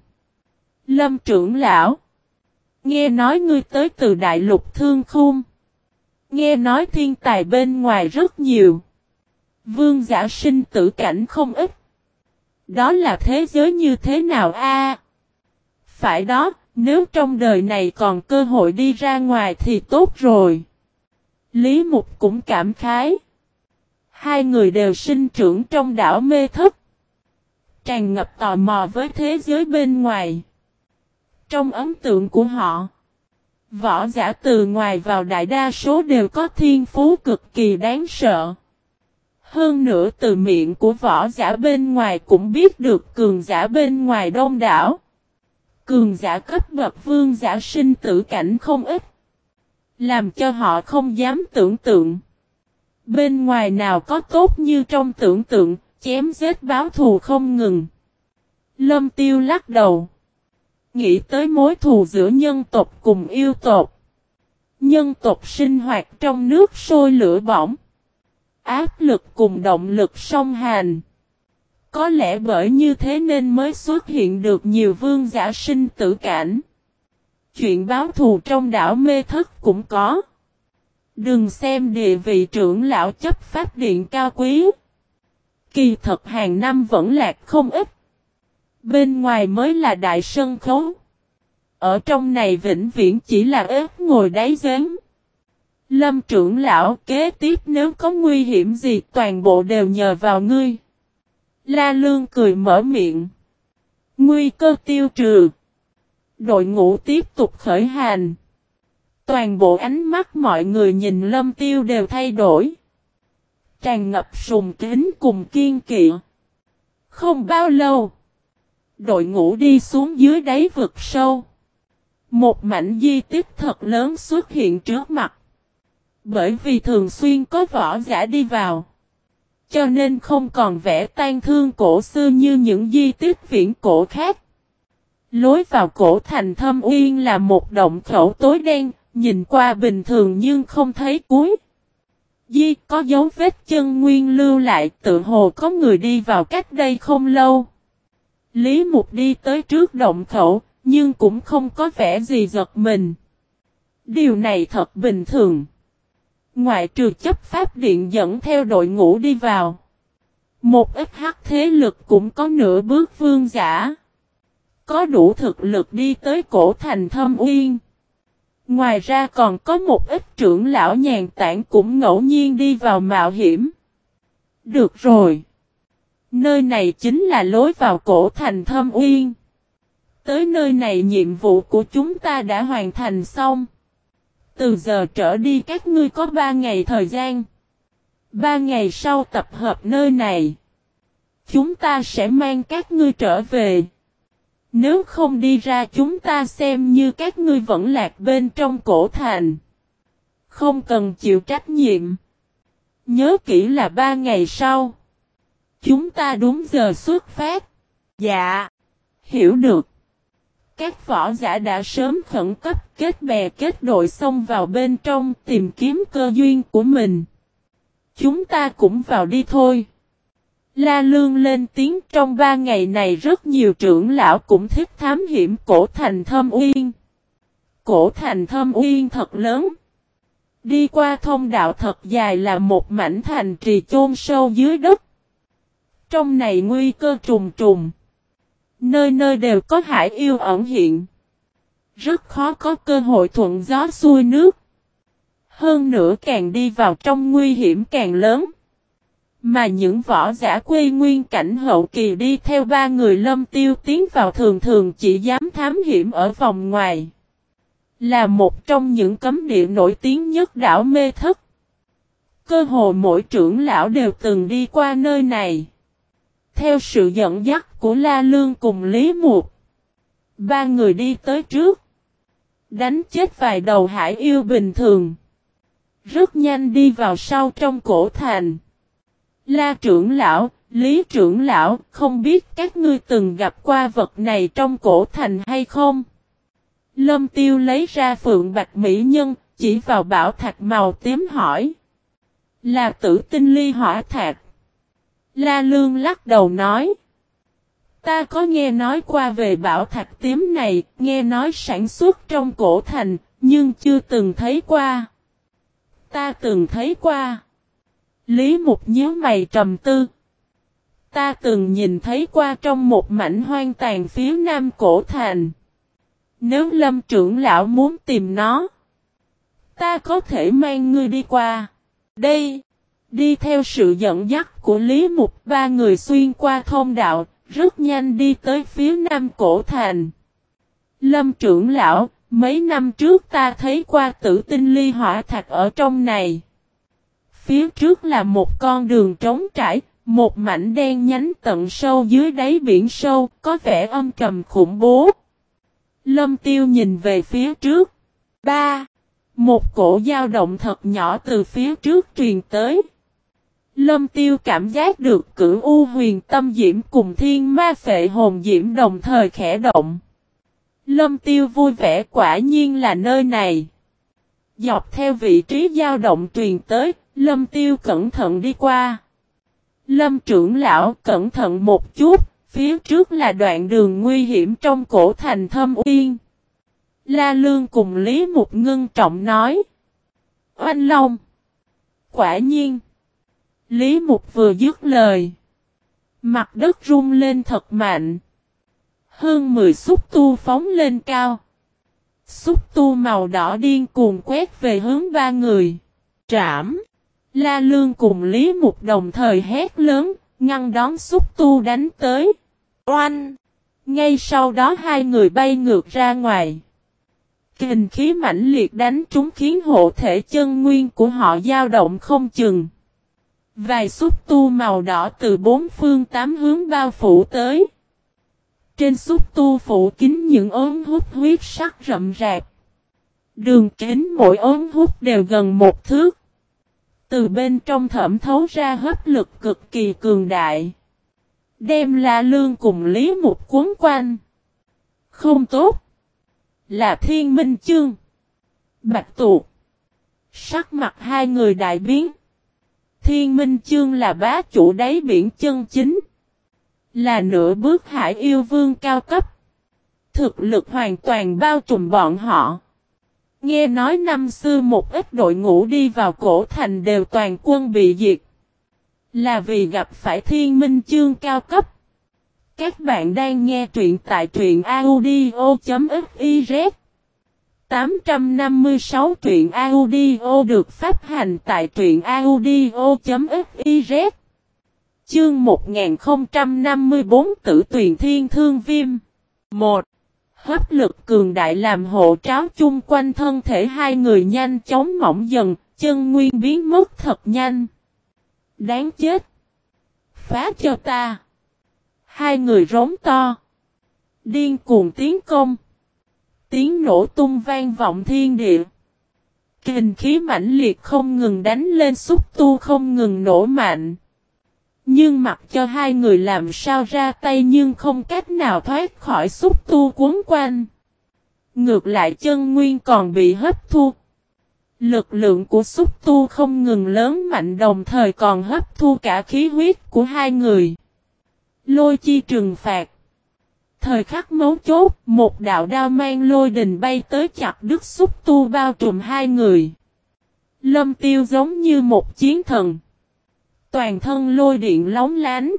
Lâm trưởng lão. Nghe nói ngươi tới từ đại lục thương khung. Nghe nói thiên tài bên ngoài rất nhiều. Vương giả sinh tử cảnh không ít. Đó là thế giới như thế nào a? Phải đó, nếu trong đời này còn cơ hội đi ra ngoài thì tốt rồi. Lý Mục cũng cảm khái. Hai người đều sinh trưởng trong đảo mê thức. Tràn ngập tò mò với thế giới bên ngoài. Trong ấn tượng của họ, võ giả từ ngoài vào đại đa số đều có thiên phú cực kỳ đáng sợ. Hơn nữa từ miệng của võ giả bên ngoài cũng biết được cường giả bên ngoài đông đảo. Cường giả cấp bậc vương giả sinh tử cảnh không ít. Làm cho họ không dám tưởng tượng. Bên ngoài nào có tốt như trong tưởng tượng, chém giết báo thù không ngừng. Lâm tiêu lắc đầu. Nghĩ tới mối thù giữa nhân tộc cùng yêu tộc. Nhân tộc sinh hoạt trong nước sôi lửa bỏng. Áp lực cùng động lực song hành. Có lẽ bởi như thế nên mới xuất hiện được nhiều vương giả sinh tử cảnh. Chuyện báo thù trong đảo mê thất cũng có. Đừng xem địa vị trưởng lão chấp pháp điện cao quý. Kỳ thật hàng năm vẫn lạc không ít. Bên ngoài mới là đại sân khấu. Ở trong này vĩnh viễn chỉ là ếp ngồi đáy giếng. Lâm trưởng lão, kế tiếp nếu có nguy hiểm gì, toàn bộ đều nhờ vào ngươi. La Lương cười mở miệng. Nguy cơ tiêu trừ. Đội ngũ tiếp tục khởi hành. Toàn bộ ánh mắt mọi người nhìn lâm tiêu đều thay đổi. Tràn ngập sùng kính cùng kiên kỵ. Không bao lâu. Đội ngũ đi xuống dưới đáy vực sâu. Một mảnh di tích thật lớn xuất hiện trước mặt. Bởi vì thường xuyên có võ giả đi vào. Cho nên không còn vẻ tan thương cổ xưa như những di tích viễn cổ khác. Lối vào cổ thành thâm uyên là một động khẩu tối đen, nhìn qua bình thường nhưng không thấy cuối. Di có dấu vết chân nguyên lưu lại tự hồ có người đi vào cách đây không lâu. Lý Mục đi tới trước động khẩu, nhưng cũng không có vẻ gì giật mình. Điều này thật bình thường. Ngoại trừ chấp pháp điện dẫn theo đội ngũ đi vào. Một ít hắc thế lực cũng có nửa bước vương giả. Có đủ thực lực đi tới cổ thành thâm uyên. Ngoài ra còn có một ít trưởng lão nhàn tản cũng ngẫu nhiên đi vào mạo hiểm. Được rồi. Nơi này chính là lối vào cổ thành thâm uyên. Tới nơi này nhiệm vụ của chúng ta đã hoàn thành xong. Từ giờ trở đi các ngươi có ba ngày thời gian. Ba ngày sau tập hợp nơi này. Chúng ta sẽ mang các ngươi trở về. Nếu không đi ra chúng ta xem như các ngươi vẫn lạc bên trong cổ thành. Không cần chịu trách nhiệm. Nhớ kỹ là ba ngày sau. Chúng ta đúng giờ xuất phát. Dạ. Hiểu được. Các võ giả đã sớm khẩn cấp kết bè kết đội xông vào bên trong tìm kiếm cơ duyên của mình. Chúng ta cũng vào đi thôi. La Lương lên tiếng trong ba ngày này rất nhiều trưởng lão cũng thích thám hiểm cổ thành thâm uyên. Cổ thành thâm uyên thật lớn. Đi qua thông đạo thật dài là một mảnh thành trì chôn sâu dưới đất. Trong này nguy cơ trùng trùng. Nơi nơi đều có hải yêu ẩn hiện. Rất khó có cơ hội thuận gió xuôi nước. Hơn nữa càng đi vào trong nguy hiểm càng lớn. Mà những võ giả quê nguyên cảnh hậu kỳ đi theo ba người lâm tiêu tiến vào thường thường chỉ dám thám hiểm ở vòng ngoài. Là một trong những cấm địa nổi tiếng nhất đảo mê thất. Cơ hồ mỗi trưởng lão đều từng đi qua nơi này. Theo sự dẫn dắt của La Lương cùng Lý Mục. Ba người đi tới trước. Đánh chết vài đầu hải yêu bình thường. Rất nhanh đi vào sau trong cổ thành. La trưởng lão, Lý trưởng lão, không biết các ngươi từng gặp qua vật này trong cổ thành hay không? Lâm tiêu lấy ra phượng bạch mỹ nhân, chỉ vào bảo thạch màu tím hỏi. Là tử tinh ly hỏa thạch. La lương lắc đầu nói. Ta có nghe nói qua về bảo thạch tím này, nghe nói sản xuất trong cổ thành, nhưng chưa từng thấy qua. Ta từng thấy qua. Lý Mục nhớ mày trầm tư. Ta từng nhìn thấy qua trong một mảnh hoang tàn phía nam cổ thành. Nếu lâm trưởng lão muốn tìm nó, ta có thể mang ngươi đi qua. Đây, đi theo sự dẫn dắt của Lý Mục ba người xuyên qua thông đạo, rất nhanh đi tới phía nam cổ thành. Lâm trưởng lão, mấy năm trước ta thấy qua tử tinh ly hỏa thạch ở trong này. Phía trước là một con đường trống trải, một mảnh đen nhánh tận sâu dưới đáy biển sâu, có vẻ âm trầm khủng bố. Lâm tiêu nhìn về phía trước. Ba. Một cổ dao động thật nhỏ từ phía trước truyền tới. Lâm tiêu cảm giác được cửu u huyền tâm diễm cùng thiên ma phệ hồn diễm đồng thời khẽ động. Lâm tiêu vui vẻ quả nhiên là nơi này. Dọc theo vị trí dao động truyền tới, Lâm tiêu cẩn thận đi qua. Lâm trưởng lão cẩn thận một chút, phía trước là đoạn đường nguy hiểm trong cổ thành thâm uyên. La Lương cùng Lý Mục ngưng trọng nói. Oanh Long. Quả nhiên. Lý Mục vừa dứt lời. Mặt đất rung lên thật mạnh. Hơn 10 xúc tu phóng lên cao. Xúc tu màu đỏ điên cuồng quét về hướng ba người. Trảm. La Lương cùng Lý Mục đồng thời hét lớn, ngăn đón xúc tu đánh tới. Oanh! Ngay sau đó hai người bay ngược ra ngoài. Kình khí mãnh liệt đánh trúng khiến hộ thể chân nguyên của họ dao động không chừng. Vài xúc tu màu đỏ từ bốn phương tám hướng bao phủ tới. Trên xúc tu phủ kín những ốm hút huyết sắc rậm rạp. Đường kính mỗi ốm hút đều gần một thước. Từ bên trong thẩm thấu ra hấp lực cực kỳ cường đại. Đem la lương cùng Lý một cuốn quanh. Không tốt. Là thiên minh chương. Bạch tụ Sắc mặt hai người đại biến. Thiên minh chương là bá chủ đáy biển chân chính. Là nửa bước hải yêu vương cao cấp. Thực lực hoàn toàn bao trùm bọn họ. Nghe nói năm xưa một ít đội ngũ đi vào cổ thành đều toàn quân bị diệt. Là vì gặp phải thiên minh chương cao cấp. Các bạn đang nghe truyện tại truyện audio.fif 856 truyện audio được phát hành tại truyện audio.fiz Chương 1054 Tử Tuyền thiên thương viêm 1. Hấp lực cường đại làm hộ tráo chung quanh thân thể hai người nhanh chóng mỏng dần, chân nguyên biến mất thật nhanh. Đáng chết! Phá cho ta! Hai người rống to. Điên cuồng tiến công. Tiếng nổ tung vang vọng thiên địa. Kình khí mãnh liệt không ngừng đánh lên xúc tu không ngừng nổ mạnh. Nhưng mặc cho hai người làm sao ra tay nhưng không cách nào thoát khỏi xúc tu cuốn quanh. Ngược lại chân nguyên còn bị hấp thu. Lực lượng của xúc tu không ngừng lớn mạnh đồng thời còn hấp thu cả khí huyết của hai người. Lôi chi trừng phạt. Thời khắc mấu chốt, một đạo đao mang lôi đình bay tới chặt đứt xúc tu bao trùm hai người. Lâm tiêu giống như một chiến thần. Toàn thân lôi điện lóng lánh.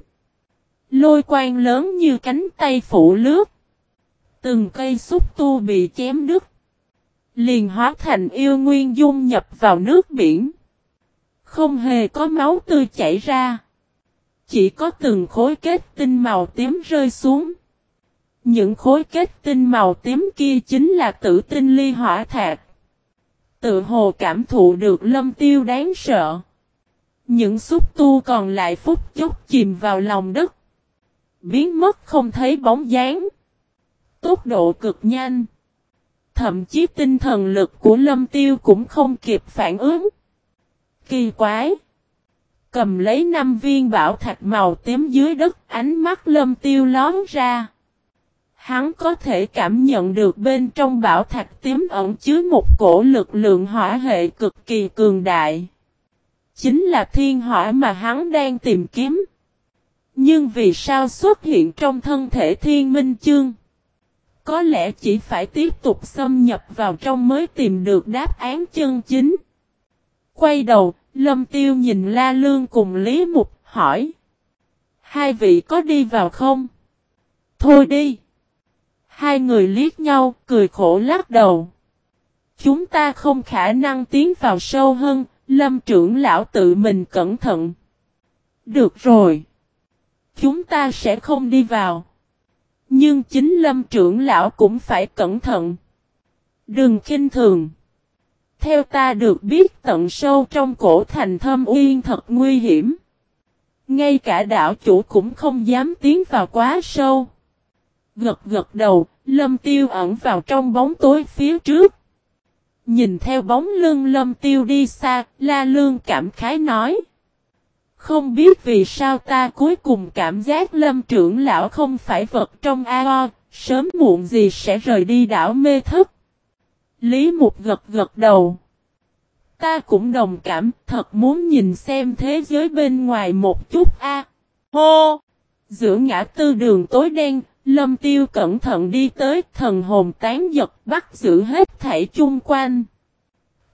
Lôi quang lớn như cánh tay phủ lướt. Từng cây xúc tu bị chém đứt. Liền hóa thành yêu nguyên dung nhập vào nước biển. Không hề có máu tươi chảy ra. Chỉ có từng khối kết tinh màu tím rơi xuống. Những khối kết tinh màu tím kia chính là tử tinh ly hỏa thạch. Tự hồ cảm thụ được lâm tiêu đáng sợ. Những xúc tu còn lại phút chốc chìm vào lòng đất. Biến mất không thấy bóng dáng. Tốc độ cực nhanh. Thậm chí tinh thần lực của lâm tiêu cũng không kịp phản ứng. Kỳ quái. Cầm lấy năm viên bảo thạch màu tím dưới đất, ánh mắt lâm tiêu lón ra. Hắn có thể cảm nhận được bên trong bảo thạch tím ẩn chứa một cổ lực lượng hỏa hệ cực kỳ cường đại. Chính là thiên hỏa mà hắn đang tìm kiếm. Nhưng vì sao xuất hiện trong thân thể thiên minh chương? Có lẽ chỉ phải tiếp tục xâm nhập vào trong mới tìm được đáp án chân chính. Quay đầu, Lâm Tiêu nhìn La Lương cùng Lý Mục hỏi. Hai vị có đi vào không? Thôi đi. Hai người liếc nhau, cười khổ lắc đầu. Chúng ta không khả năng tiến vào sâu hơn, Lâm trưởng lão tự mình cẩn thận. Được rồi. Chúng ta sẽ không đi vào. Nhưng chính lâm trưởng lão cũng phải cẩn thận. Đừng kinh thường. Theo ta được biết tận sâu trong cổ thành thâm uyên thật nguy hiểm. Ngay cả đạo chủ cũng không dám tiến vào quá sâu. Gật gật đầu, lâm tiêu ẩn vào trong bóng tối phía trước. Nhìn theo bóng lưng lâm tiêu đi xa, la lương cảm khái nói. Không biết vì sao ta cuối cùng cảm giác lâm trưởng lão không phải vật trong a o, sớm muộn gì sẽ rời đi đảo mê thức. Lý Mục gật gật đầu. Ta cũng đồng cảm, thật muốn nhìn xem thế giới bên ngoài một chút a. Hô! Giữa ngã tư đường tối đen, Lâm Tiêu cẩn thận đi tới, thần hồn tán giật bắt giữ hết thảy chung quanh.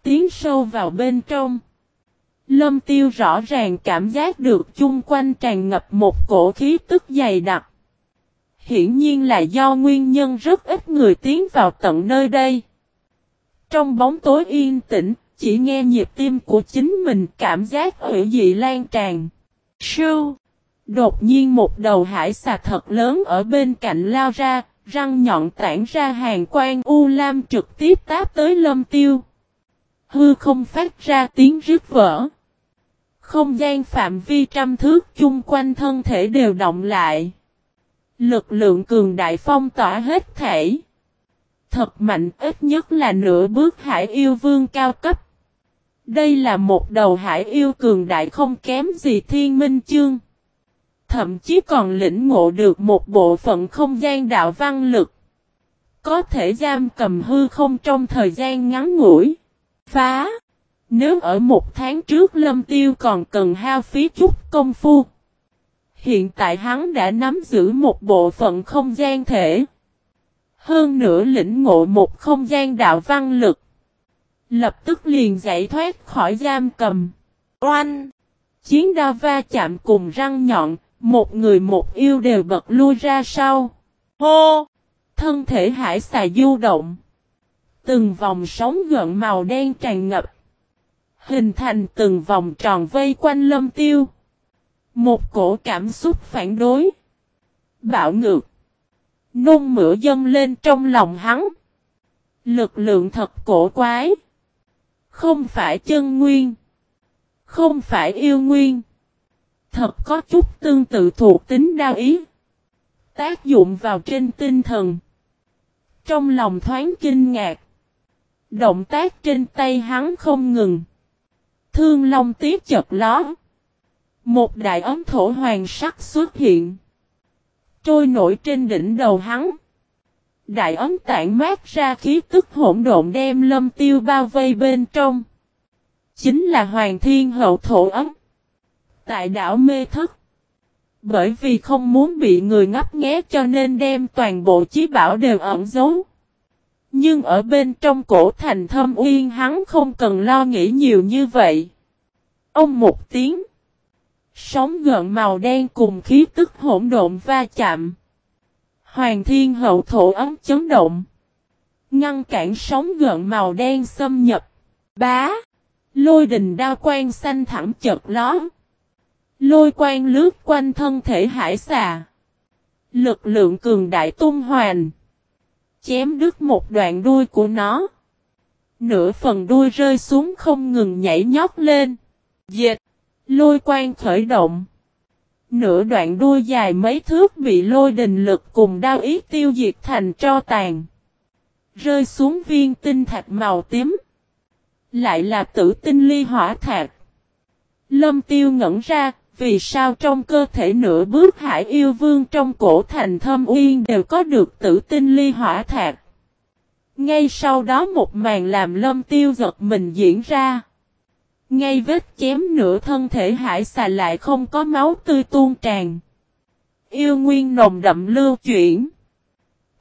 Tiến sâu vào bên trong. Lâm Tiêu rõ ràng cảm giác được chung quanh tràn ngập một cổ khí tức dày đặc. Hiển nhiên là do nguyên nhân rất ít người tiến vào tận nơi đây. Trong bóng tối yên tĩnh, chỉ nghe nhịp tim của chính mình cảm giác hữu dị lan tràn. Sưu! Đột nhiên một đầu hải xà thật lớn ở bên cạnh lao ra, răng nhọn tản ra hàng quang u lam trực tiếp táp tới lâm tiêu. Hư không phát ra tiếng rứt vỡ. Không gian phạm vi trăm thước chung quanh thân thể đều động lại. Lực lượng cường đại phong tỏa hết thể. Thật mạnh ít nhất là nửa bước hải yêu vương cao cấp. Đây là một đầu hải yêu cường đại không kém gì thiên minh chương. Thậm chí còn lĩnh ngộ được một bộ phận không gian đạo văn lực. Có thể giam cầm hư không trong thời gian ngắn ngủi. Phá! Nếu ở một tháng trước Lâm Tiêu còn cần hao phí chút công phu. Hiện tại hắn đã nắm giữ một bộ phận không gian thể. Hơn nữa lĩnh ngộ một không gian đạo văn lực. Lập tức liền giải thoát khỏi giam cầm. Oanh! Chiến đao va chạm cùng răng nhọn, một người một yêu đều bật lui ra sau. Hô! Thân thể hải xà du động. Từng vòng sóng gợn màu đen tràn ngập. Hình thành từng vòng tròn vây quanh lâm tiêu. Một cổ cảm xúc phản đối. Bạo ngược. Nôn mửa dâng lên trong lòng hắn. Lực lượng thật cổ quái. Không phải chân nguyên. Không phải yêu nguyên. Thật có chút tương tự thuộc tính đao ý. Tác dụng vào trên tinh thần. Trong lòng thoáng kinh ngạc. Động tác trên tay hắn không ngừng. Thương long tiếp chật ló. Một đại ấm thổ hoàng sắc xuất hiện. Trôi nổi trên đỉnh đầu hắn. Đại ấm tản mát ra khí tức hỗn độn đem lâm tiêu bao vây bên trong. Chính là hoàng thiên hậu thổ ấm. Tại đảo mê thức. Bởi vì không muốn bị người ngấp nghé cho nên đem toàn bộ chí bảo đều ẩn giấu. Nhưng ở bên trong cổ thành thâm uyên hắn không cần lo nghĩ nhiều như vậy. Ông một tiếng. Sóng gợn màu đen cùng khí tức hỗn độn va chạm. Hoàng thiên hậu thổ ấm chấn động. Ngăn cản sóng gợn màu đen xâm nhập. Bá. Lôi đình đao quan xanh thẳng chật ló. Lôi quang lướt quanh thân thể hải xà. Lực lượng cường đại tung hoàn. Chém đứt một đoạn đuôi của nó. Nửa phần đuôi rơi xuống không ngừng nhảy nhót lên. Dệt. Lôi quang khởi động. Nửa đoạn đuôi dài mấy thước bị lôi đình lực cùng đao ý tiêu diệt thành tro tàn. Rơi xuống viên tinh thạch màu tím. Lại là tử tinh ly hỏa thạch. Lâm tiêu ngẩn ra, vì sao trong cơ thể nửa bước hải yêu vương trong cổ thành thâm uyên đều có được tử tinh ly hỏa thạch. Ngay sau đó một màn làm lâm tiêu giật mình diễn ra. Ngay vết chém nửa thân thể hải xà lại không có máu tươi tuôn tràn. Yêu nguyên nồng đậm lưu chuyển.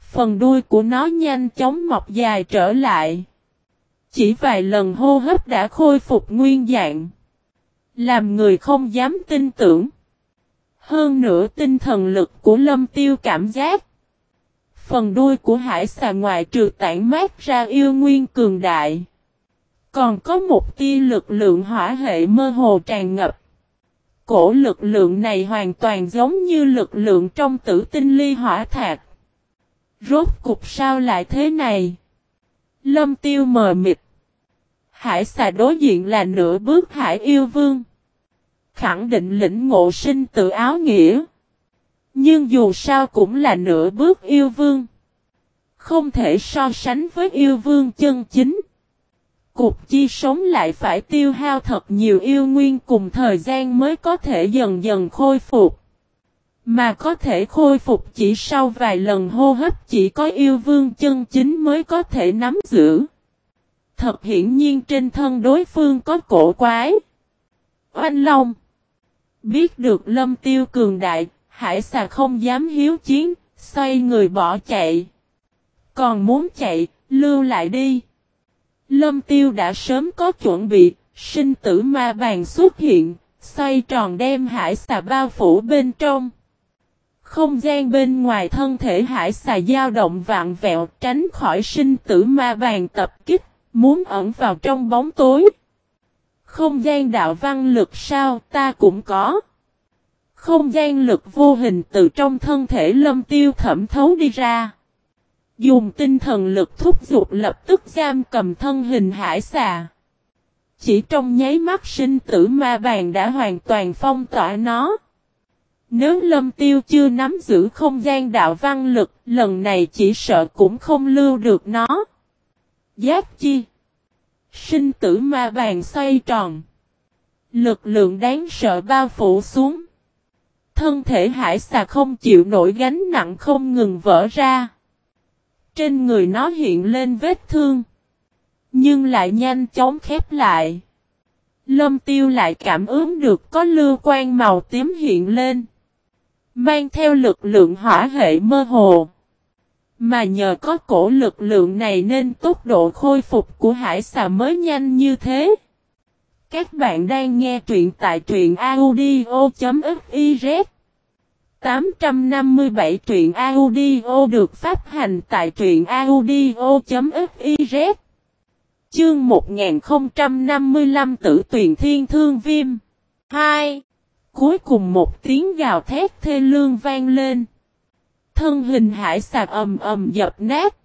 Phần đuôi của nó nhanh chóng mọc dài trở lại. Chỉ vài lần hô hấp đã khôi phục nguyên dạng. Làm người không dám tin tưởng. Hơn nữa tinh thần lực của lâm tiêu cảm giác. Phần đuôi của hải xà ngoại trừ tản mát ra yêu nguyên cường đại. Còn có một tia lực lượng hỏa hệ mơ hồ tràn ngập. Cổ lực lượng này hoàn toàn giống như lực lượng trong tử tinh ly hỏa thạch. Rốt cục sao lại thế này? Lâm tiêu mờ mịt. Hải xà đối diện là nửa bước hải yêu vương. Khẳng định lĩnh ngộ sinh tự áo nghĩa. Nhưng dù sao cũng là nửa bước yêu vương. Không thể so sánh với yêu vương chân chính. Cục chi sống lại phải tiêu hao thật nhiều yêu nguyên cùng thời gian mới có thể dần dần khôi phục. Mà có thể khôi phục chỉ sau vài lần hô hấp chỉ có yêu vương chân chính mới có thể nắm giữ. Thật hiển nhiên trên thân đối phương có cổ quái. Oanh Long Biết được lâm tiêu cường đại, hải xà không dám hiếu chiến, xoay người bỏ chạy. Còn muốn chạy, lưu lại đi. Lâm tiêu đã sớm có chuẩn bị, sinh tử ma bàn xuất hiện, xoay tròn đem hải xà bao phủ bên trong. Không gian bên ngoài thân thể hải xà dao động vạn vẹo tránh khỏi sinh tử ma bàn tập kích, muốn ẩn vào trong bóng tối. Không gian đạo văn lực sao ta cũng có. Không gian lực vô hình từ trong thân thể lâm tiêu thẩm thấu đi ra. Dùng tinh thần lực thúc giục lập tức giam cầm thân hình hải xà. Chỉ trong nháy mắt sinh tử ma bàn đã hoàn toàn phong tỏa nó. Nếu lâm tiêu chưa nắm giữ không gian đạo văn lực, lần này chỉ sợ cũng không lưu được nó. Giáp chi. Sinh tử ma bàn xoay tròn. Lực lượng đáng sợ bao phủ xuống. Thân thể hải xà không chịu nổi gánh nặng không ngừng vỡ ra. Trên người nó hiện lên vết thương. Nhưng lại nhanh chóng khép lại. Lâm tiêu lại cảm ứng được có lưu quan màu tím hiện lên. Mang theo lực lượng hỏa hệ mơ hồ. Mà nhờ có cổ lực lượng này nên tốc độ khôi phục của hải xà mới nhanh như thế. Các bạn đang nghe truyện tại truyện audio.fiz 857 truyện audio được phát hành tại truyện audio.fiz Chương 1055 Tử Tuyền thiên thương viêm 2. Cuối cùng một tiếng gào thét thê lương vang lên. Thân hình hải sạc ầm ầm dập nát.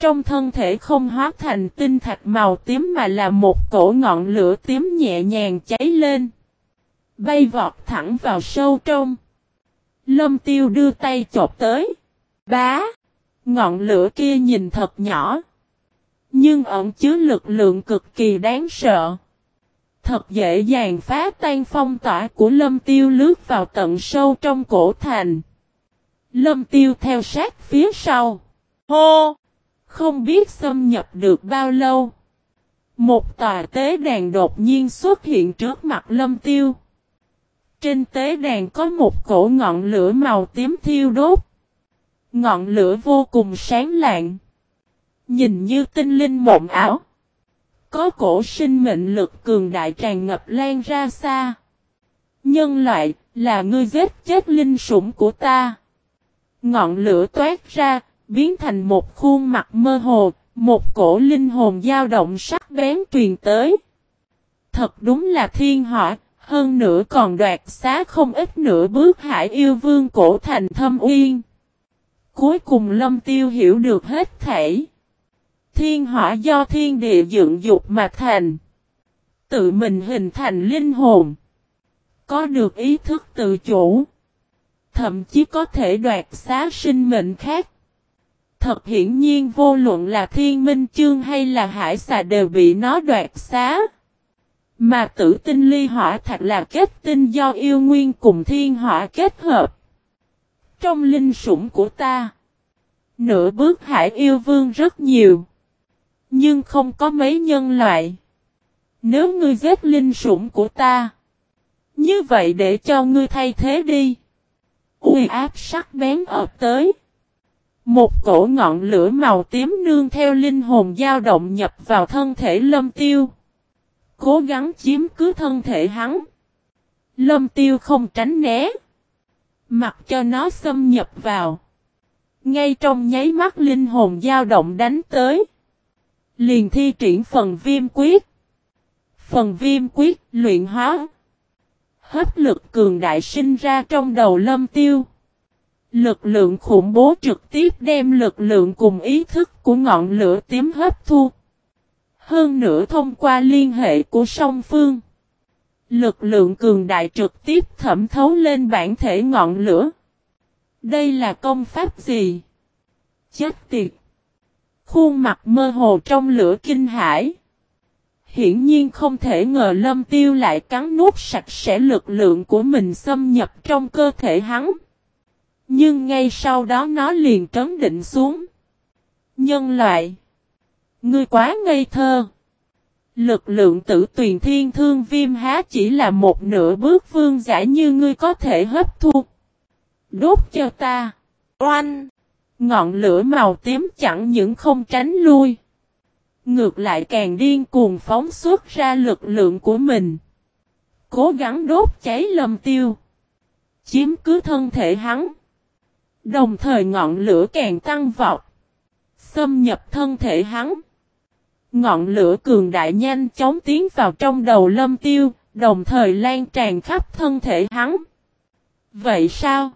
Trong thân thể không hóa thành tinh thạch màu tím mà là một cổ ngọn lửa tím nhẹ nhàng cháy lên. Bay vọt thẳng vào sâu trong. Lâm tiêu đưa tay chộp tới. Bá! Ngọn lửa kia nhìn thật nhỏ. Nhưng ẩn chứa lực lượng cực kỳ đáng sợ. Thật dễ dàng phá tan phong tỏa của lâm tiêu lướt vào tận sâu trong cổ thành. Lâm tiêu theo sát phía sau. Hô! Không biết xâm nhập được bao lâu. Một tòa tế đàn đột nhiên xuất hiện trước mặt lâm tiêu. Trên tế đàn có một cổ ngọn lửa màu tím thiêu đốt. Ngọn lửa vô cùng sáng lạng. Nhìn như tinh linh mộng ảo. Có cổ sinh mệnh lực cường đại tràn ngập lan ra xa. Nhân loại, là ngươi giết chết linh sủng của ta. Ngọn lửa toát ra, biến thành một khuôn mặt mơ hồ, một cổ linh hồn dao động sắc bén truyền tới. Thật đúng là thiên họa, hơn nữa còn đoạt xá không ít nửa bước hải yêu vương cổ thành thâm uyên. Cuối cùng lâm tiêu hiểu được hết thảy. Thiên hỏa do thiên địa dựng dục mà thành. Tự mình hình thành linh hồn. Có được ý thức tự chủ. Thậm chí có thể đoạt xá sinh mệnh khác. Thật hiển nhiên vô luận là thiên minh chương hay là hải xà đều bị nó đoạt xá. Mà tử tinh ly hỏa thật là kết tinh do yêu nguyên cùng thiên hỏa kết hợp. Trong linh sủng của ta, nửa bước hải yêu vương rất nhiều. Nhưng không có mấy nhân loại. Nếu ngươi giết linh sủng của ta. Như vậy để cho ngươi thay thế đi. Uy áp sắc bén ập tới. Một cổ ngọn lửa màu tím nương theo linh hồn dao động nhập vào thân thể lâm tiêu. Cố gắng chiếm cứ thân thể hắn. Lâm tiêu không tránh né. Mặc cho nó xâm nhập vào. Ngay trong nháy mắt linh hồn dao động đánh tới. Liền thi triển phần viêm quyết. Phần viêm quyết luyện hóa. Hấp lực cường đại sinh ra trong đầu lâm tiêu. Lực lượng khủng bố trực tiếp đem lực lượng cùng ý thức của ngọn lửa tím hấp thu. Hơn nữa thông qua liên hệ của song phương. Lực lượng cường đại trực tiếp thẩm thấu lên bản thể ngọn lửa. Đây là công pháp gì? Chết tiệt! Khuôn mặt mơ hồ trong lửa kinh hải. Hiển nhiên không thể ngờ lâm tiêu lại cắn nuốt sạch sẽ lực lượng của mình xâm nhập trong cơ thể hắn. Nhưng ngay sau đó nó liền trấn định xuống. Nhân loại. Ngươi quá ngây thơ. Lực lượng tử tuyền thiên thương viêm há chỉ là một nửa bước vương giả như ngươi có thể hấp thu. Đốt cho ta. Oanh. Ngọn lửa màu tím chẳng những không tránh lui. Ngược lại càng điên cuồng phóng xuất ra lực lượng của mình. Cố gắng đốt cháy lầm tiêu. Chiếm cứ thân thể hắn. Đồng thời ngọn lửa càng tăng vọt. Xâm nhập thân thể hắn. Ngọn lửa cường đại nhanh chóng tiến vào trong đầu lâm tiêu, đồng thời lan tràn khắp thân thể hắn. Vậy sao?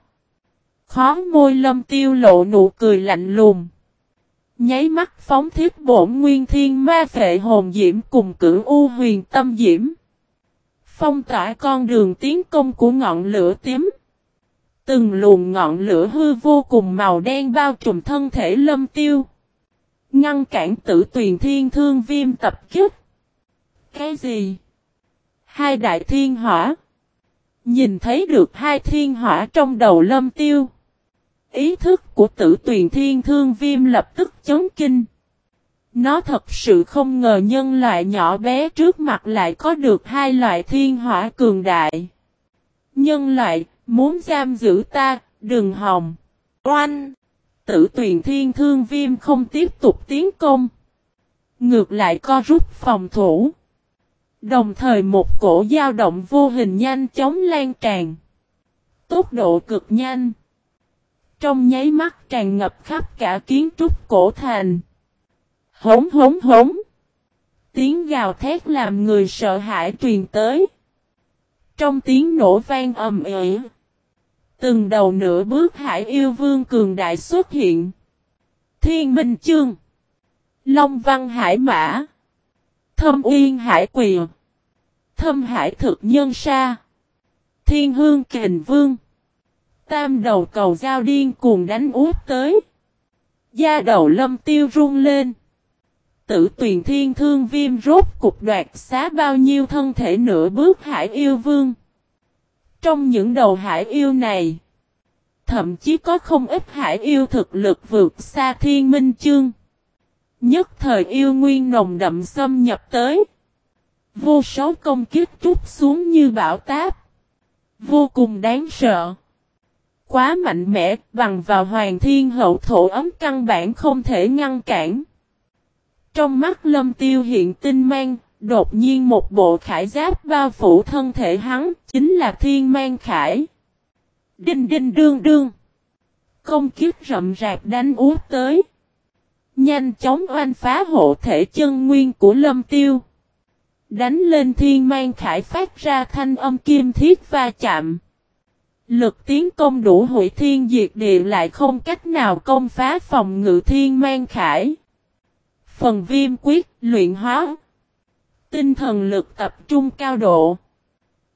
Khó môi lâm tiêu lộ nụ cười lạnh lùng. Nháy mắt phóng thiết bổn nguyên thiên ma phệ hồn diễm cùng cửu u huyền tâm diễm. Phong tỏa con đường tiến công của ngọn lửa tím. Từng luồng ngọn lửa hư vô cùng màu đen bao trùm thân thể lâm tiêu. Ngăn cản tử tuyền thiên thương viêm tập kích. Cái gì? Hai đại thiên hỏa. Nhìn thấy được hai thiên hỏa trong đầu lâm tiêu. Ý thức của tử tuyền thiên thương viêm lập tức chấn kinh. Nó thật sự không ngờ nhân loại nhỏ bé trước mặt lại có được hai loại thiên hỏa cường đại. Nhân loại, muốn giam giữ ta, đừng hòng. Oanh! Tử tuyền thiên thương viêm không tiếp tục tiến công. Ngược lại co rút phòng thủ. Đồng thời một cổ dao động vô hình nhanh chóng lan tràn. Tốc độ cực nhanh. Trong nháy mắt tràn ngập khắp cả kiến trúc cổ thành. Hống hống hống. Tiếng gào thét làm người sợ hãi truyền tới. Trong tiếng nổ vang ầm ĩ. Từng đầu nửa bước hải yêu vương cường đại xuất hiện. Thiên Minh Chương. Long Văn Hải Mã. Thâm Uyên Hải Quỳ. Thâm Hải Thực Nhân Sa. Thiên Hương Kình Vương. Tam đầu cầu giao điên cuồng đánh út tới. Da đầu lâm tiêu run lên. Tử tuyền thiên thương viêm rốt cục đoạt xá bao nhiêu thân thể nửa bước hải yêu vương. Trong những đầu hải yêu này, thậm chí có không ít hải yêu thực lực vượt xa thiên minh chương. Nhất thời yêu nguyên nồng đậm xâm nhập tới. Vô số công kiếp trút xuống như bão táp. Vô cùng đáng sợ. Quá mạnh mẽ, bằng vào hoàng thiên hậu thổ ấm căn bản không thể ngăn cản. Trong mắt lâm tiêu hiện tinh mang, đột nhiên một bộ khải giáp bao phủ thân thể hắn, chính là thiên mang khải. Đinh đinh đương đương. Công kiếp rậm rạp đánh út tới. Nhanh chóng oanh phá hộ thể chân nguyên của lâm tiêu. Đánh lên thiên mang khải phát ra thanh âm kim thiết va chạm. Lực tiến công đủ hủy thiên diệt địa lại không cách nào công phá phòng ngự thiên mang khải. Phần viêm quyết, luyện hóa. Tinh thần lực tập trung cao độ.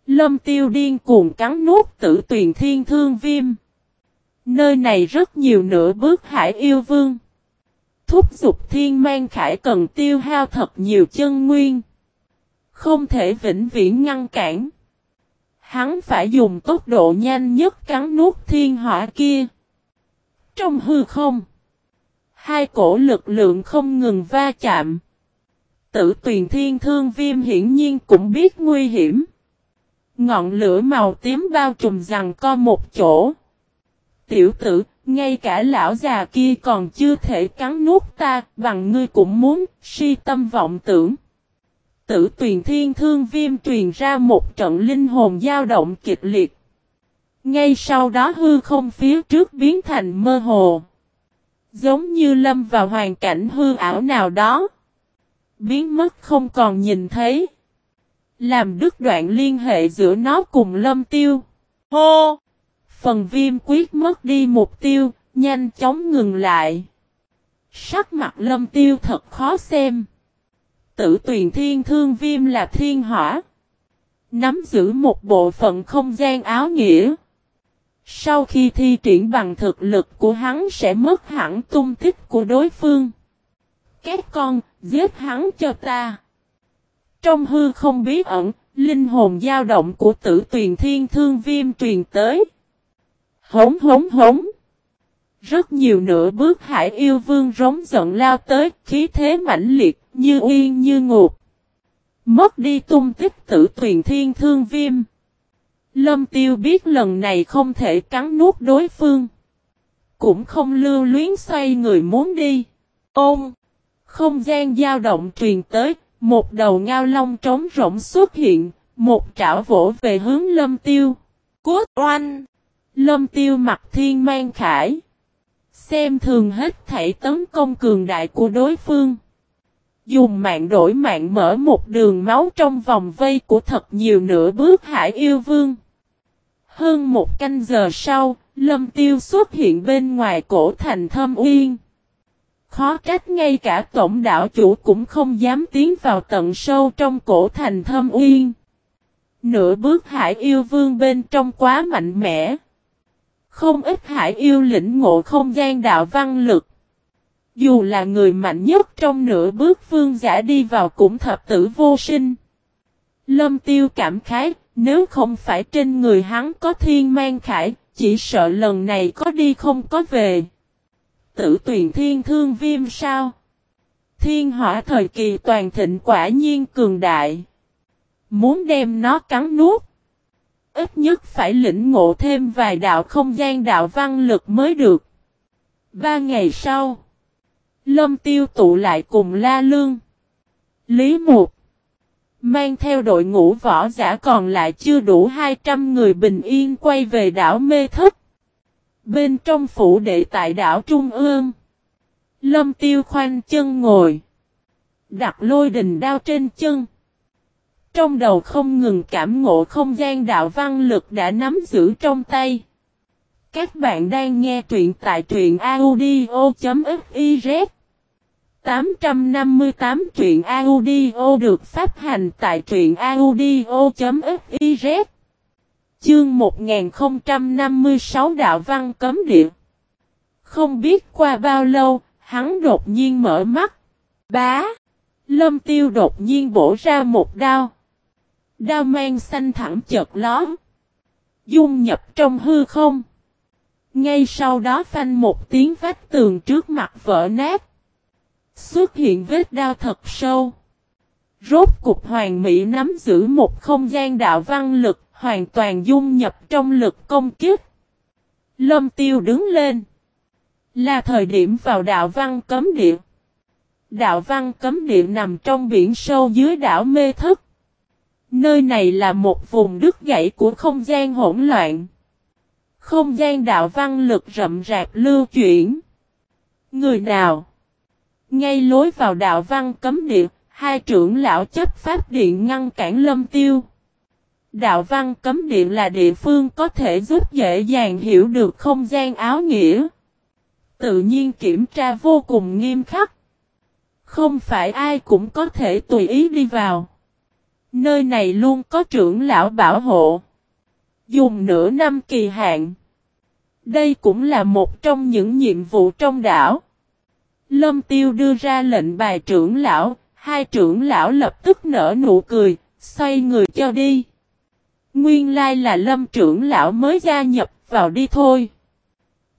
Lâm tiêu điên cuồng cắn nuốt tử tuyền thiên thương viêm. Nơi này rất nhiều nửa bước hải yêu vương. Thúc dục thiên mang khải cần tiêu hao thật nhiều chân nguyên. Không thể vĩnh viễn ngăn cản. Hắn phải dùng tốc độ nhanh nhất cắn nuốt thiên hỏa kia. Trong hư không. Hai cổ lực lượng không ngừng va chạm. Tử tuyền thiên thương viêm hiển nhiên cũng biết nguy hiểm. Ngọn lửa màu tím bao trùm rằng co một chỗ. Tiểu tử, ngay cả lão già kia còn chưa thể cắn nuốt ta, bằng ngươi cũng muốn, si tâm vọng tưởng. Tử tuyền thiên thương viêm truyền ra một trận linh hồn dao động kịch liệt. Ngay sau đó hư không phía trước biến thành mơ hồ. Giống như lâm vào hoàn cảnh hư ảo nào đó. Biến mất không còn nhìn thấy. Làm đứt đoạn liên hệ giữa nó cùng lâm tiêu. Hô! Phần viêm quyết mất đi mục tiêu, nhanh chóng ngừng lại. Sắc mặt lâm tiêu thật khó xem. Tử tuyền thiên thương viêm là thiên hỏa. Nắm giữ một bộ phận không gian áo nghĩa. Sau khi thi triển bằng thực lực của hắn sẽ mất hẳn tung tích của đối phương. Các con, giết hắn cho ta. Trong hư không bí ẩn, linh hồn dao động của tử tuyền thiên thương viêm truyền tới. Hống hống hống. Rất nhiều nửa bước hải yêu vương rống giận lao tới, khí thế mãnh liệt, như uyên như ngục. Mất đi tung tích tử tuyền thiên thương viêm. Lâm tiêu biết lần này không thể cắn nuốt đối phương. Cũng không lưu luyến xoay người muốn đi. Ôm. Không gian dao động truyền tới, một đầu ngao long trống rỗng xuất hiện, một trảo vỗ về hướng lâm tiêu. Cốt oanh. Lâm tiêu mặt thiên mang khải. Xem thường hết thảy tấn công cường đại của đối phương. Dùng mạng đổi mạng mở một đường máu trong vòng vây của thật nhiều nửa bước hải yêu vương. Hơn một canh giờ sau, lâm tiêu xuất hiện bên ngoài cổ thành thâm uyên. Khó trách ngay cả tổng đảo chủ cũng không dám tiến vào tận sâu trong cổ thành thâm uyên. Nửa bước hải yêu vương bên trong quá mạnh mẽ. Không ít hải yêu lĩnh ngộ không gian đạo văn lực. Dù là người mạnh nhất trong nửa bước vương giả đi vào cũng thập tử vô sinh. Lâm tiêu cảm khái, nếu không phải trên người hắn có thiên mang khải, chỉ sợ lần này có đi không có về. Tử tuyền thiên thương viêm sao? Thiên hỏa thời kỳ toàn thịnh quả nhiên cường đại. Muốn đem nó cắn nuốt. Ít nhất phải lĩnh ngộ thêm vài đạo không gian đạo văn lực mới được. Ba ngày sau. Lâm tiêu tụ lại cùng La Lương. Lý Mục. Mang theo đội ngũ võ giả còn lại chưa đủ 200 người bình yên quay về đảo Mê Thất. Bên trong phủ đệ tại đảo Trung ương. Lâm tiêu khoanh chân ngồi. Đặt lôi đình đao trên chân. Trong đầu không ngừng cảm ngộ không gian đạo văn lực đã nắm giữ trong tay. Các bạn đang nghe truyện tại truyện audio.fiz 858 truyện audio được phát hành tại truyện audio.fiz Chương 1056 Đạo Văn Cấm Địa Không biết qua bao lâu, hắn đột nhiên mở mắt. Bá! Lâm tiêu đột nhiên bổ ra một đao. Đao mang xanh thẳng chợt lón. Dung nhập trong hư không. Ngay sau đó phanh một tiếng vách tường trước mặt vỡ nát. Xuất hiện vết đao thật sâu. Rốt cục hoàng mỹ nắm giữ một không gian đạo văn lực, hoàn toàn dung nhập trong lực công kích. Lâm tiêu đứng lên. Là thời điểm vào đạo văn cấm địa. Đạo văn cấm địa nằm trong biển sâu dưới đảo Mê Thức. Nơi này là một vùng đứt gãy của không gian hỗn loạn. Không gian đạo văn lực rậm rạp lưu chuyển. Người nào? Ngay lối vào đạo văn cấm địa, hai trưởng lão chấp pháp điện ngăn cản lâm tiêu. Đạo văn cấm địa là địa phương có thể giúp dễ dàng hiểu được không gian áo nghĩa. Tự nhiên kiểm tra vô cùng nghiêm khắc. Không phải ai cũng có thể tùy ý đi vào. Nơi này luôn có trưởng lão bảo hộ. Dùng nửa năm kỳ hạn. Đây cũng là một trong những nhiệm vụ trong đảo. Lâm Tiêu đưa ra lệnh bài trưởng lão, hai trưởng lão lập tức nở nụ cười, xoay người cho đi. Nguyên lai là lâm trưởng lão mới gia nhập vào đi thôi.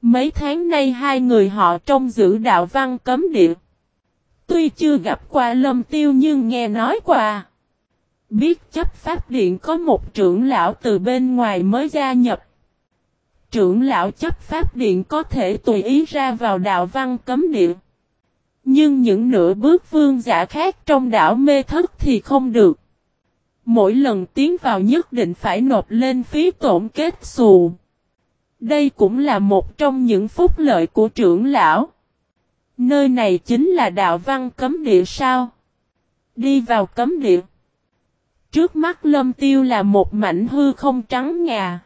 Mấy tháng nay hai người họ trong giữ đạo văn cấm địa. Tuy chưa gặp qua lâm tiêu nhưng nghe nói qua. Biết chấp pháp điện có một trưởng lão từ bên ngoài mới gia nhập. Trưởng lão chấp pháp điện có thể tùy ý ra vào đạo văn cấm địa. Nhưng những nửa bước vương giả khác trong đảo mê thất thì không được. Mỗi lần tiến vào nhất định phải nộp lên phí tổn kết xù. Đây cũng là một trong những phúc lợi của trưởng lão. Nơi này chính là đạo văn cấm địa sao? Đi vào cấm địa. Trước mắt lâm tiêu là một mảnh hư không trắng ngà.